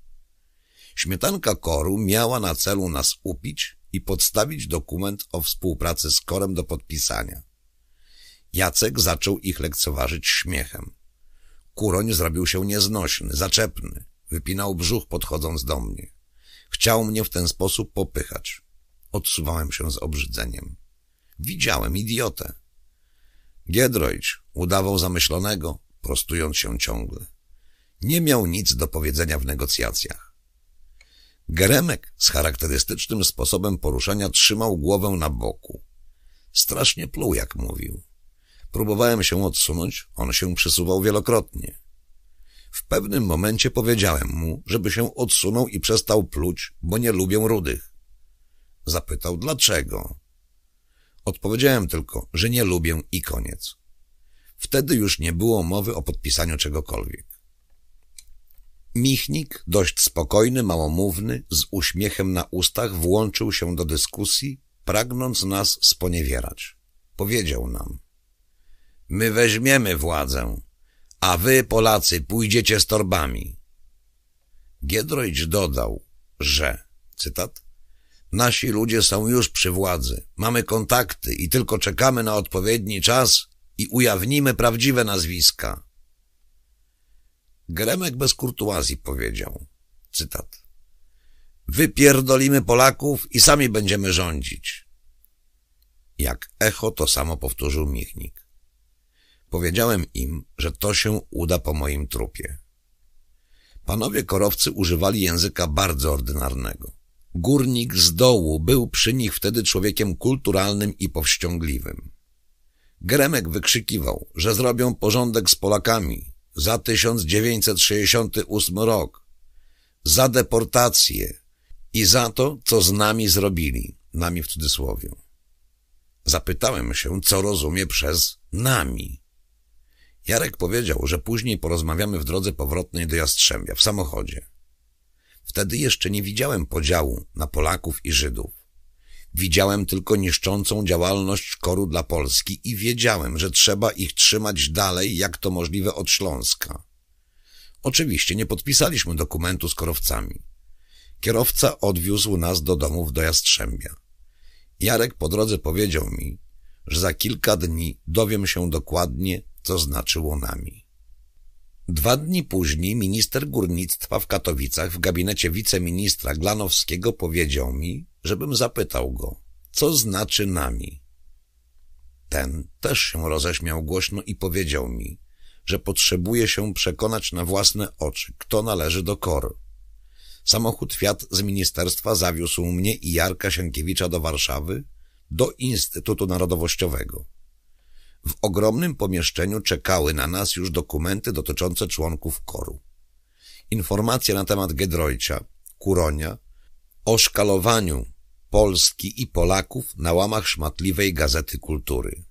Śmietanka koru miała na celu nas upić i podstawić dokument o współpracy z korem do podpisania. Jacek zaczął ich lekceważyć śmiechem. Kuroń zrobił się nieznośny, zaczepny. Wypinał brzuch podchodząc do mnie. Chciał mnie w ten sposób popychać. Odsuwałem się z obrzydzeniem. Widziałem idiotę. Giedroyć udawał zamyślonego, prostując się ciągle. Nie miał nic do powiedzenia w negocjacjach. Geremek z charakterystycznym sposobem poruszania trzymał głowę na boku. Strasznie pluł, jak mówił. Próbowałem się odsunąć, on się przesuwał wielokrotnie. W pewnym momencie powiedziałem mu, żeby się odsunął i przestał pluć, bo nie lubię rudych. Zapytał, dlaczego. Odpowiedziałem tylko, że nie lubię i koniec. Wtedy już nie było mowy o podpisaniu czegokolwiek. Michnik, dość spokojny, małomówny, z uśmiechem na ustach włączył się do dyskusji, pragnąc nas sponiewierać. Powiedział nam, my weźmiemy władzę, a wy, Polacy, pójdziecie z torbami. Giedroyć dodał, że, cytat, Nasi ludzie są już przy władzy. Mamy kontakty i tylko czekamy na odpowiedni czas i ujawnimy prawdziwe nazwiska. Gremek bez kurtuazji powiedział, cytat, Wypierdolimy Polaków i sami będziemy rządzić. Jak echo to samo powtórzył Michnik. Powiedziałem im, że to się uda po moim trupie. Panowie korowcy używali języka bardzo ordynarnego. Górnik z dołu był przy nich wtedy człowiekiem kulturalnym i powściągliwym. Gremek wykrzykiwał, że zrobią porządek z Polakami za 1968 rok, za deportację i za to, co z nami zrobili, nami w cudzysłowie. Zapytałem się, co rozumie przez nami. Jarek powiedział, że później porozmawiamy w drodze powrotnej do Jastrzębia, w samochodzie. Wtedy jeszcze nie widziałem podziału na Polaków i Żydów. Widziałem tylko niszczącą działalność koru dla Polski i wiedziałem, że trzeba ich trzymać dalej, jak to możliwe od Śląska. Oczywiście nie podpisaliśmy dokumentu z korowcami. Kierowca odwiózł nas do domów do Jastrzębia. Jarek po drodze powiedział mi, że za kilka dni dowiem się dokładnie, co znaczy łonami. Dwa dni później minister górnictwa w Katowicach w gabinecie wiceministra Glanowskiego powiedział mi, żebym zapytał go, co znaczy nami. Ten też się roześmiał głośno i powiedział mi, że potrzebuje się przekonać na własne oczy, kto należy do KOR. Samochód Fiat z ministerstwa zawiózł mnie i Jarka Sienkiewicza do Warszawy, do Instytutu Narodowościowego. W ogromnym pomieszczeniu czekały na nas już dokumenty dotyczące członków koru. Informacje na temat Gedrojcia, Kuronia, o szkalowaniu Polski i Polaków na łamach szmatliwej Gazety Kultury.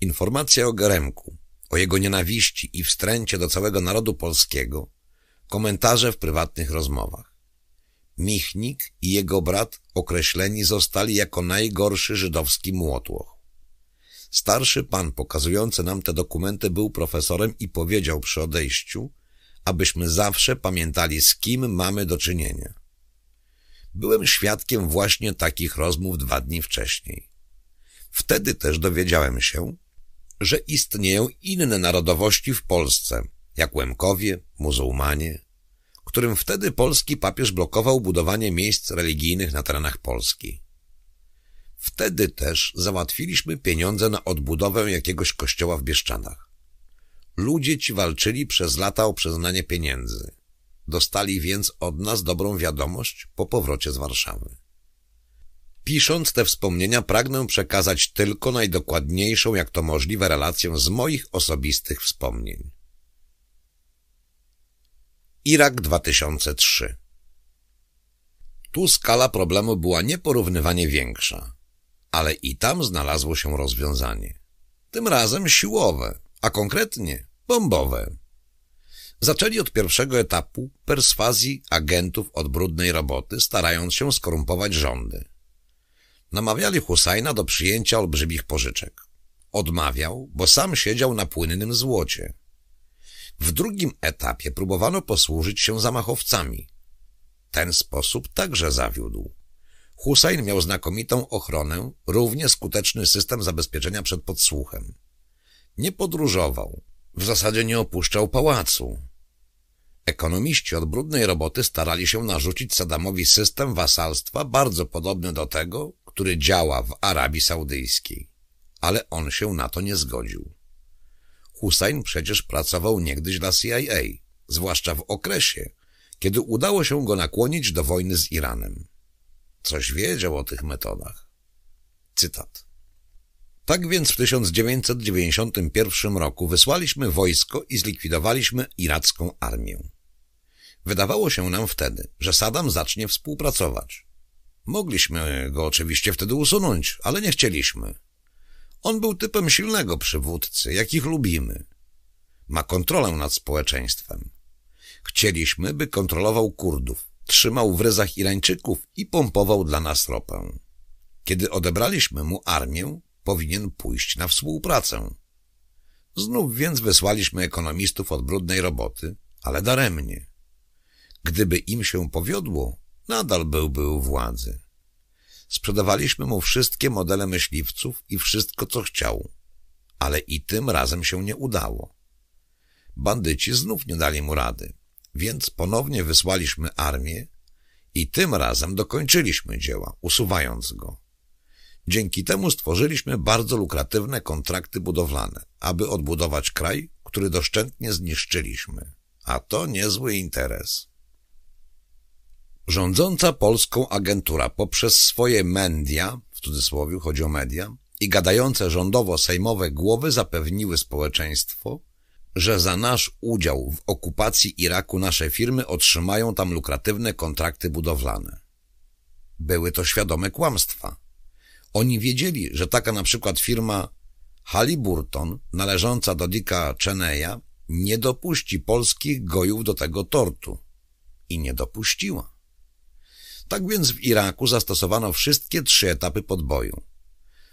Informacja o Geremku, o jego nienawiści i wstręcie do całego narodu polskiego, komentarze w prywatnych rozmowach. Michnik i jego brat określeni zostali jako najgorszy żydowski młotłoch. Starszy pan pokazujący nam te dokumenty był profesorem i powiedział przy odejściu, abyśmy zawsze pamiętali z kim mamy do czynienia. Byłem świadkiem właśnie takich rozmów dwa dni wcześniej. Wtedy też dowiedziałem się, że istnieją inne narodowości w Polsce, jak Łemkowie, muzułmanie, którym wtedy polski papież blokował budowanie miejsc religijnych na terenach Polski. Wtedy też załatwiliśmy pieniądze na odbudowę jakiegoś kościoła w Bieszczadach. Ludzie ci walczyli przez lata o przyznanie pieniędzy. Dostali więc od nas dobrą wiadomość po powrocie z Warszawy. Pisząc te wspomnienia pragnę przekazać tylko najdokładniejszą jak to możliwe relację z moich osobistych wspomnień. Irak 2003 Tu skala problemu była nieporównywanie większa, ale i tam znalazło się rozwiązanie. Tym razem siłowe, a konkretnie bombowe. Zaczęli od pierwszego etapu perswazji agentów od brudnej roboty, starając się skorumpować rządy. Namawiali Husajna do przyjęcia olbrzymich pożyczek. Odmawiał, bo sam siedział na płynnym złocie. W drugim etapie próbowano posłużyć się zamachowcami. Ten sposób także zawiódł. Hussein miał znakomitą ochronę, równie skuteczny system zabezpieczenia przed podsłuchem. Nie podróżował, w zasadzie nie opuszczał pałacu. Ekonomiści od brudnej roboty starali się narzucić Saddamowi system wasalstwa bardzo podobny do tego, który działa w Arabii Saudyjskiej. Ale on się na to nie zgodził. Hussein przecież pracował niegdyś dla CIA, zwłaszcza w okresie, kiedy udało się go nakłonić do wojny z Iranem. Coś wiedział o tych metodach. Cytat. Tak więc w 1991 roku wysłaliśmy wojsko i zlikwidowaliśmy iracką armię. Wydawało się nam wtedy, że Saddam zacznie współpracować. Mogliśmy go oczywiście wtedy usunąć, ale nie chcieliśmy. On był typem silnego przywódcy, jakich lubimy. Ma kontrolę nad społeczeństwem. Chcieliśmy, by kontrolował Kurdów, trzymał w ryzach Irańczyków i pompował dla nas ropę. Kiedy odebraliśmy mu armię, powinien pójść na współpracę. Znów więc wysłaliśmy ekonomistów od brudnej roboty, ale daremnie. Gdyby im się powiodło, nadal byłby u władzy. Sprzedawaliśmy mu wszystkie modele myśliwców i wszystko, co chciał. Ale i tym razem się nie udało. Bandyci znów nie dali mu rady, więc ponownie wysłaliśmy armię i tym razem dokończyliśmy dzieła, usuwając go. Dzięki temu stworzyliśmy bardzo lukratywne kontrakty budowlane, aby odbudować kraj, który doszczętnie zniszczyliśmy. A to niezły interes. Rządząca polską agentura poprzez swoje media, w cudzysłowie chodzi o media, i gadające rządowo-sejmowe głowy zapewniły społeczeństwo, że za nasz udział w okupacji Iraku nasze firmy otrzymają tam lukratywne kontrakty budowlane. Były to świadome kłamstwa. Oni wiedzieli, że taka na przykład firma Halliburton, należąca do Dicka Cheneya, nie dopuści polskich gojów do tego tortu. i nie dopuściła. Tak więc w Iraku zastosowano wszystkie trzy etapy podboju.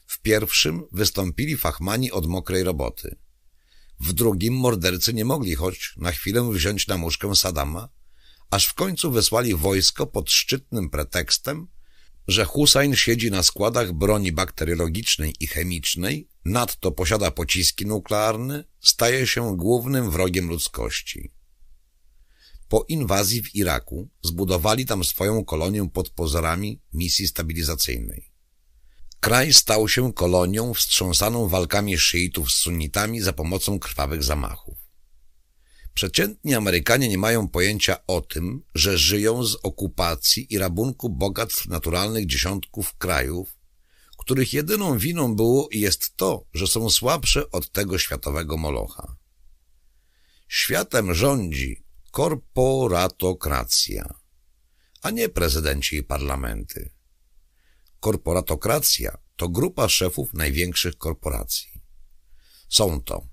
W pierwszym wystąpili fachmani od mokrej roboty. W drugim mordercy nie mogli choć na chwilę wziąć na muszkę Sadama, aż w końcu wysłali wojsko pod szczytnym pretekstem, że Hussein siedzi na składach broni bakteriologicznej i chemicznej, nadto posiada pociski nuklearne, staje się głównym wrogiem ludzkości. Po inwazji w Iraku zbudowali tam swoją kolonię pod pozorami misji stabilizacyjnej. Kraj stał się kolonią wstrząsaną walkami szyitów z sunnitami za pomocą krwawych zamachów. Przeciętni Amerykanie nie mają pojęcia o tym, że żyją z okupacji i rabunku bogactw naturalnych dziesiątków krajów, których jedyną winą było i jest to, że są słabsze od tego światowego molocha. Światem rządzi korporatokracja, a nie prezydenci i parlamenty. Korporatokracja to grupa szefów największych korporacji. Są to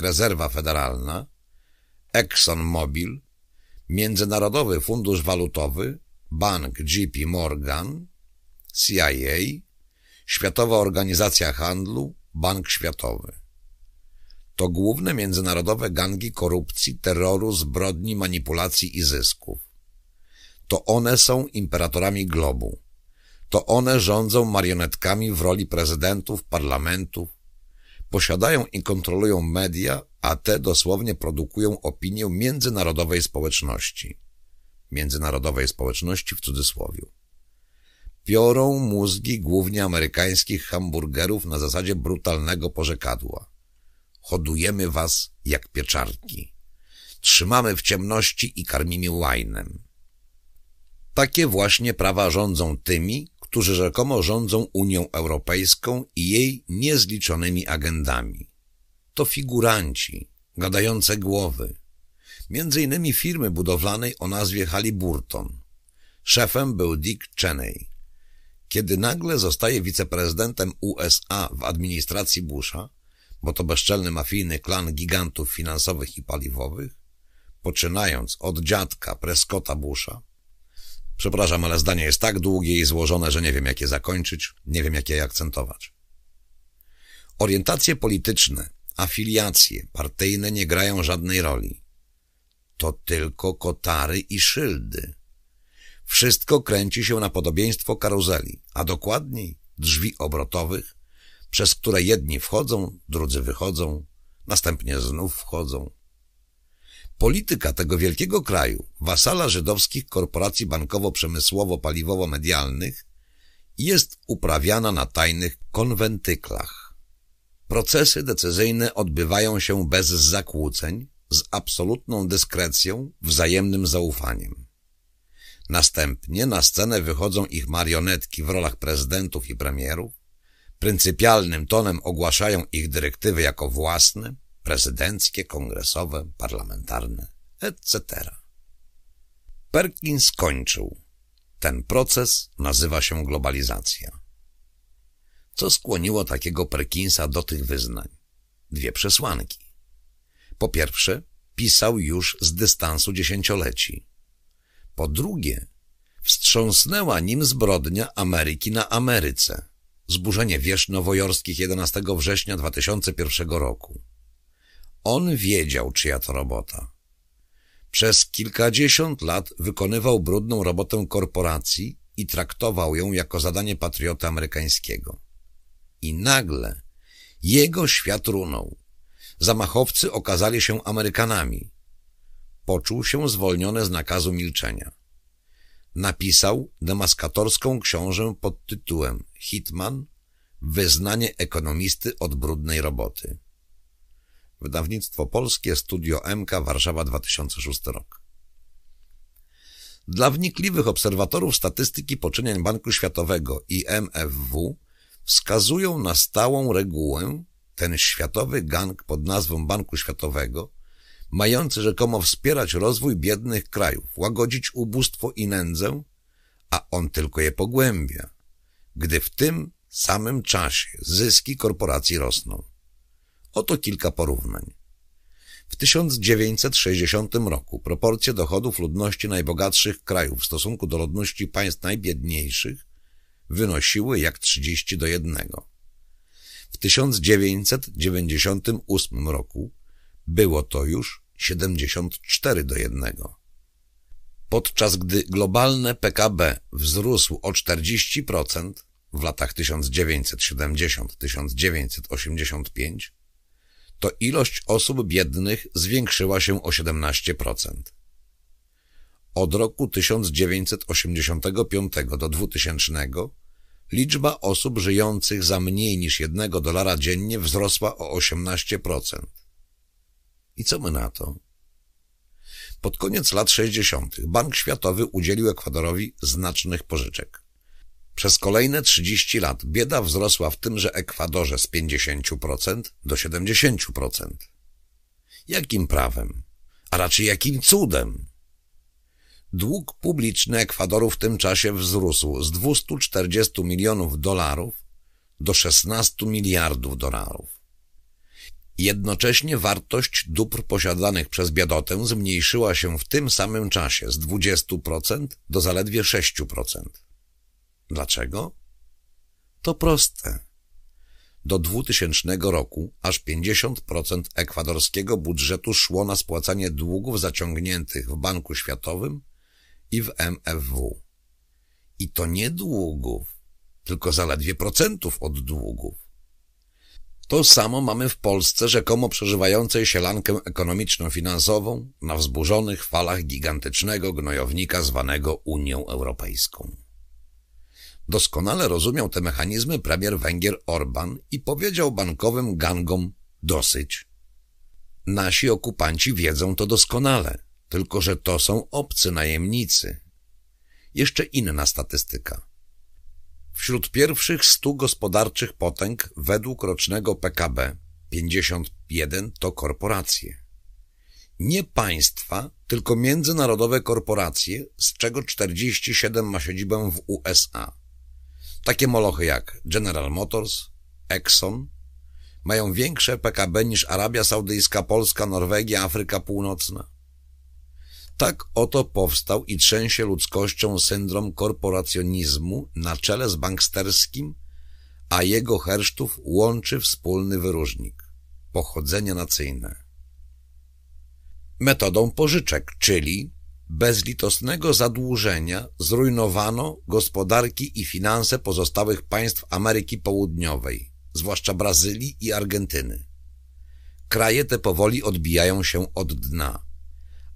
Rezerwa Federalna, ExxonMobil, Międzynarodowy Fundusz Walutowy, Bank JP Morgan, CIA, Światowa Organizacja Handlu, Bank Światowy. To główne międzynarodowe gangi korupcji, terroru, zbrodni, manipulacji i zysków. To one są imperatorami globu. To one rządzą marionetkami w roli prezydentów, parlamentów. Posiadają i kontrolują media, a te dosłownie produkują opinię międzynarodowej społeczności. Międzynarodowej społeczności w cudzysłowie. Biorą mózgi głównie amerykańskich hamburgerów na zasadzie brutalnego porzekadła. Hodujemy was jak pieczarki. Trzymamy w ciemności i karmimy łajnem. Takie właśnie prawa rządzą tymi, którzy rzekomo rządzą Unią Europejską i jej niezliczonymi agendami. To figuranci, gadające głowy, między innymi firmy budowlanej o nazwie Halliburton. Szefem był Dick Cheney. Kiedy nagle zostaje wiceprezydentem USA w administracji Busha, bo to bezczelny mafijny klan gigantów finansowych i paliwowych, poczynając od dziadka Prescotta Busha, Przepraszam, ale zdanie jest tak długie i złożone, że nie wiem, jak je zakończyć, nie wiem, jak je akcentować. Orientacje polityczne, afiliacje partyjne nie grają żadnej roli. To tylko kotary i szyldy. Wszystko kręci się na podobieństwo karuzeli, a dokładniej drzwi obrotowych, przez które jedni wchodzą, drudzy wychodzą, następnie znów wchodzą. Polityka tego wielkiego kraju, wasala żydowskich korporacji bankowo-przemysłowo-paliwowo-medialnych, jest uprawiana na tajnych konwentyklach. Procesy decyzyjne odbywają się bez zakłóceń, z absolutną dyskrecją, wzajemnym zaufaniem. Następnie na scenę wychodzą ich marionetki w rolach prezydentów i premierów, pryncypialnym tonem ogłaszają ich dyrektywy jako własne, prezydenckie, kongresowe, parlamentarne, etc. Perkins kończył. Ten proces nazywa się globalizacja. Co skłoniło takiego Perkinsa do tych wyznań? Dwie przesłanki. Po pierwsze, pisał już z dystansu dziesięcioleci. Po drugie, wstrząsnęła nim zbrodnia Ameryki na Ameryce. Zburzenie wież nowojorskich 11 września 2001 roku. On wiedział, czyja to robota. Przez kilkadziesiąt lat wykonywał brudną robotę korporacji i traktował ją jako zadanie patrioty amerykańskiego. I nagle jego świat runął. Zamachowcy okazali się Amerykanami. Poczuł się zwolniony z nakazu milczenia. Napisał demaskatorską książę pod tytułem Hitman – Wyznanie ekonomisty od brudnej roboty. Wydawnictwo Polskie, Studio MK, Warszawa 2006 rok. Dla wnikliwych obserwatorów statystyki poczynień Banku Światowego i MFW wskazują na stałą regułę ten światowy gang pod nazwą Banku Światowego, mający rzekomo wspierać rozwój biednych krajów, łagodzić ubóstwo i nędzę, a on tylko je pogłębia, gdy w tym samym czasie zyski korporacji rosną. Oto kilka porównań. W 1960 roku proporcje dochodów ludności najbogatszych krajów w stosunku do ludności państw najbiedniejszych wynosiły jak 30 do 1. W 1998 roku było to już 74 do 1. Podczas gdy globalne PKB wzrósł o 40% w latach 1970-1985, to ilość osób biednych zwiększyła się o 17%. Od roku 1985 do 2000 liczba osób żyjących za mniej niż jednego dolara dziennie wzrosła o 18%. I co my na to? Pod koniec lat 60. Bank Światowy udzielił Ekwadorowi znacznych pożyczek. Przez kolejne 30 lat bieda wzrosła w tymże Ekwadorze z 50% do 70%. Jakim prawem? A raczej jakim cudem? Dług publiczny Ekwadoru w tym czasie wzrósł z 240 milionów dolarów do 16 miliardów dolarów. Jednocześnie wartość dóbr posiadanych przez biedotę zmniejszyła się w tym samym czasie z 20% do zaledwie 6%. Dlaczego? To proste. Do 2000 roku aż 50% ekwadorskiego budżetu szło na spłacanie długów zaciągniętych w Banku Światowym i w MFW. I to nie długów, tylko zaledwie procentów od długów. To samo mamy w Polsce rzekomo przeżywającej sielankę ekonomiczno-finansową na wzburzonych falach gigantycznego gnojownika zwanego Unią Europejską. Doskonale rozumiał te mechanizmy premier Węgier Orban i powiedział bankowym gangom dosyć. Nasi okupanci wiedzą to doskonale, tylko że to są obcy najemnicy. Jeszcze inna statystyka. Wśród pierwszych stu gospodarczych potęg według rocznego PKB 51 to korporacje. Nie państwa, tylko międzynarodowe korporacje, z czego 47 ma siedzibę w USA. Takie molochy jak General Motors, Exxon mają większe PKB niż Arabia Saudyjska, Polska, Norwegia, Afryka Północna. Tak oto powstał i trzęsie ludzkością syndrom korporacjonizmu na czele z banksterskim, a jego hersztów łączy wspólny wyróżnik – pochodzenie nacyjne. Metodą pożyczek, czyli bezlitosnego zadłużenia zrujnowano gospodarki i finanse pozostałych państw Ameryki Południowej, zwłaszcza Brazylii i Argentyny. Kraje te powoli odbijają się od dna,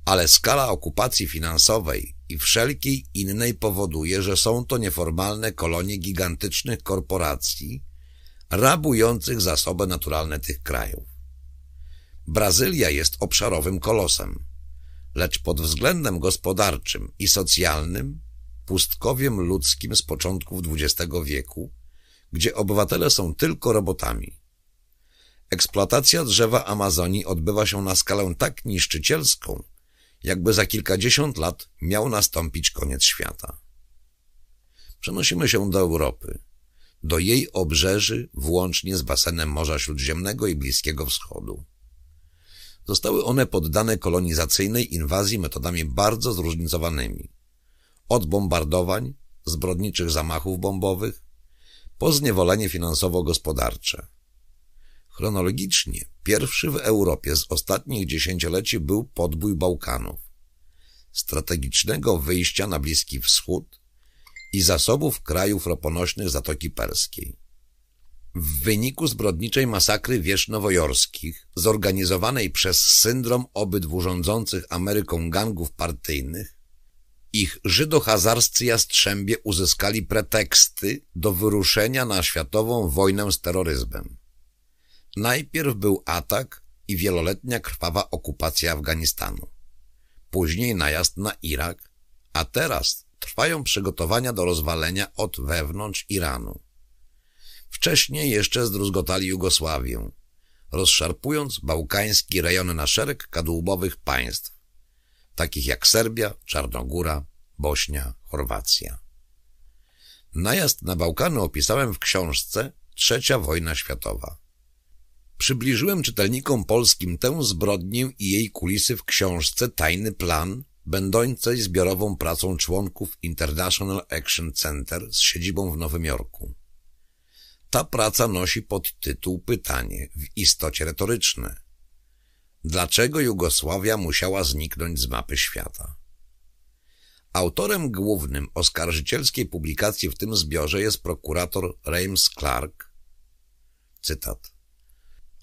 ale skala okupacji finansowej i wszelkiej innej powoduje, że są to nieformalne kolonie gigantycznych korporacji rabujących zasoby naturalne tych krajów. Brazylia jest obszarowym kolosem, lecz pod względem gospodarczym i socjalnym pustkowiem ludzkim z początków XX wieku, gdzie obywatele są tylko robotami. Eksploatacja drzewa Amazonii odbywa się na skalę tak niszczycielską, jakby za kilkadziesiąt lat miał nastąpić koniec świata. Przenosimy się do Europy, do jej obrzeży włącznie z basenem Morza Śródziemnego i Bliskiego Wschodu. Zostały one poddane kolonizacyjnej inwazji metodami bardzo zróżnicowanymi. Od bombardowań, zbrodniczych zamachów bombowych, po zniewolenie finansowo-gospodarcze. Chronologicznie pierwszy w Europie z ostatnich dziesięcioleci był podbój Bałkanów, strategicznego wyjścia na Bliski Wschód i zasobów krajów roponośnych Zatoki Perskiej. W wyniku zbrodniczej masakry wież nowojorskich, zorganizowanej przez syndrom obydwu rządzących Ameryką gangów partyjnych, ich żydohazarscy jastrzębie uzyskali preteksty do wyruszenia na światową wojnę z terroryzmem. Najpierw był atak i wieloletnia krwawa okupacja Afganistanu. Później najazd na Irak, a teraz trwają przygotowania do rozwalenia od wewnątrz Iranu. Wcześniej jeszcze zdruzgotali Jugosławię, rozszarpując bałkański rejon na szereg kadłubowych państw, takich jak Serbia, Czarnogóra, Bośnia, Chorwacja. Najazd na Bałkany opisałem w książce Trzecia wojna światowa. Przybliżyłem czytelnikom polskim tę zbrodnię i jej kulisy w książce Tajny Plan, będącej zbiorową pracą członków International Action Center z siedzibą w Nowym Jorku. Ta praca nosi podtytuł pytanie, w istocie retoryczne. Dlaczego Jugosławia musiała zniknąć z mapy świata? Autorem głównym oskarżycielskiej publikacji w tym zbiorze jest prokurator James Clark. Cytat.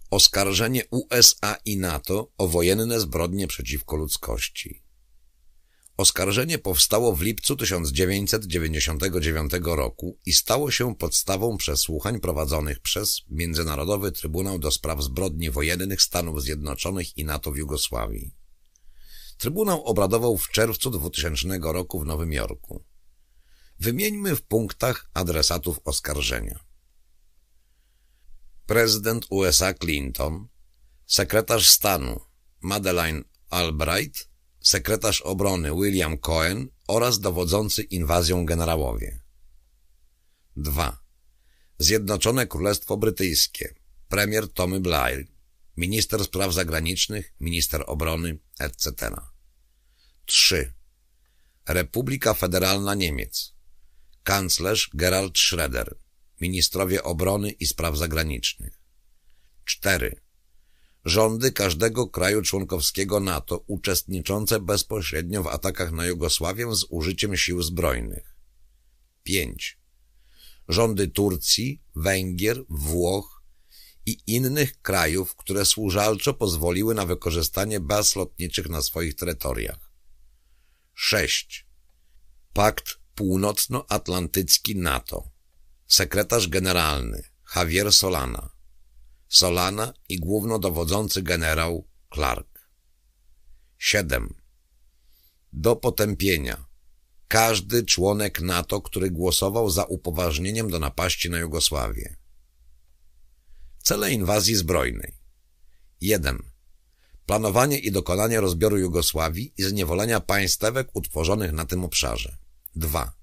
Oskarżenie USA i NATO o wojenne zbrodnie przeciwko ludzkości. Oskarżenie powstało w lipcu 1999 roku i stało się podstawą przesłuchań prowadzonych przez Międzynarodowy Trybunał do Spraw Zbrodni Wojennych Stanów Zjednoczonych i NATO w Jugosławii. Trybunał obradował w czerwcu 2000 roku w Nowym Jorku. Wymieńmy w punktach adresatów oskarżenia. Prezydent USA Clinton, sekretarz stanu Madeleine Albright, sekretarz obrony William Cohen oraz dowodzący inwazją generałowie. 2. Zjednoczone Królestwo Brytyjskie, premier Tommy Blair, minister spraw zagranicznych, minister obrony, etc. 3. Republika Federalna Niemiec, kanclerz Gerhard Schroeder, ministrowie obrony i spraw zagranicznych. 4 rządy każdego kraju członkowskiego NATO uczestniczące bezpośrednio w atakach na Jugosławię z użyciem sił zbrojnych. 5. Rządy Turcji, Węgier, Włoch i innych krajów, które służalczo pozwoliły na wykorzystanie baz lotniczych na swoich terytoriach. 6. Pakt Północnoatlantycki NATO. Sekretarz generalny Javier Solana. Solana i głównodowodzący generał Clark. 7. Do potępienia. Każdy członek NATO, który głosował za upoważnieniem do napaści na Jugosławię. Cele inwazji zbrojnej. 1. Planowanie i dokonanie rozbioru Jugosławii i zniewolenia państwek utworzonych na tym obszarze. 2.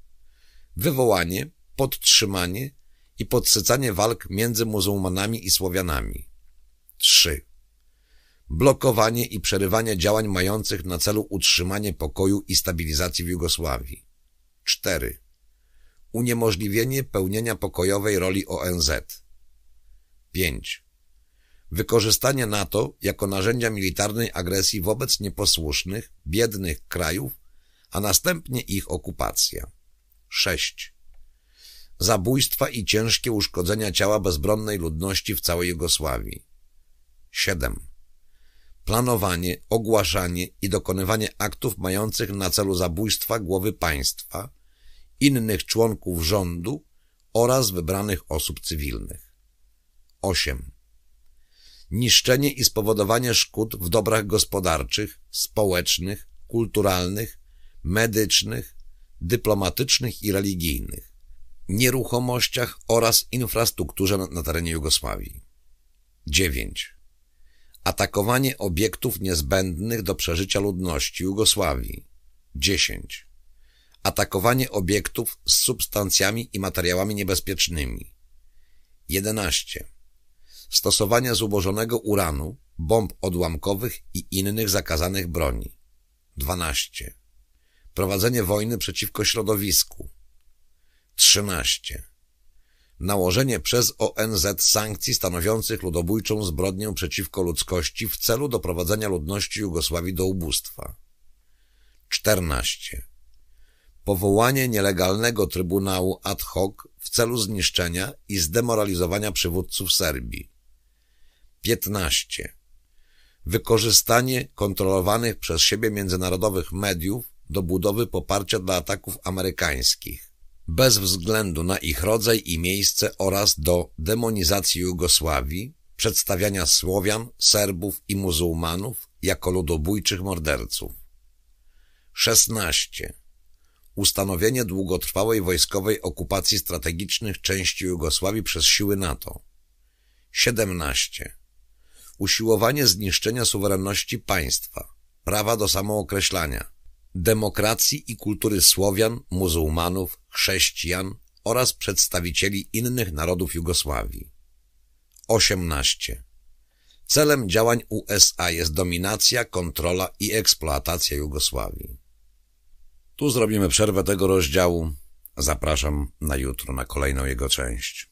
Wywołanie, podtrzymanie i podsycanie walk między muzułmanami i Słowianami. 3. Blokowanie i przerywanie działań mających na celu utrzymanie pokoju i stabilizacji w Jugosławii. 4. Uniemożliwienie pełnienia pokojowej roli ONZ. 5. Wykorzystanie NATO jako narzędzia militarnej agresji wobec nieposłusznych, biednych krajów, a następnie ich okupacja. 6 zabójstwa i ciężkie uszkodzenia ciała bezbronnej ludności w całej Jugosławii. 7. Planowanie, ogłaszanie i dokonywanie aktów mających na celu zabójstwa głowy państwa, innych członków rządu oraz wybranych osób cywilnych. 8. Niszczenie i spowodowanie szkód w dobrach gospodarczych, społecznych, kulturalnych, medycznych, dyplomatycznych i religijnych nieruchomościach oraz infrastrukturze na, terenie Jugosławii. 9. Atakowanie obiektów niezbędnych do przeżycia ludności Jugosławii. 10. Atakowanie obiektów z substancjami i materiałami niebezpiecznymi. 11. Stosowanie zubożonego uranu, bomb odłamkowych i innych zakazanych broni. 12. Prowadzenie wojny przeciwko środowisku, 13. Nałożenie przez ONZ sankcji stanowiących ludobójczą zbrodnię przeciwko ludzkości w celu doprowadzenia ludności Jugosławii do ubóstwa. 14. Powołanie nielegalnego Trybunału ad hoc w celu zniszczenia i zdemoralizowania przywódców Serbii. 15. Wykorzystanie kontrolowanych przez siebie międzynarodowych mediów do budowy poparcia dla ataków amerykańskich bez względu na ich rodzaj i miejsce oraz do demonizacji Jugosławii, przedstawiania Słowian, Serbów i muzułmanów jako ludobójczych morderców. 16. Ustanowienie długotrwałej wojskowej okupacji strategicznych części Jugosławii przez siły NATO. 17. Usiłowanie zniszczenia suwerenności państwa, prawa do samookreślania, demokracji i kultury Słowian, muzułmanów, chrześcijan oraz przedstawicieli innych narodów Jugosławii. 18. Celem działań USA jest dominacja, kontrola i eksploatacja Jugosławii. Tu zrobimy przerwę tego rozdziału. Zapraszam na jutro, na kolejną jego część.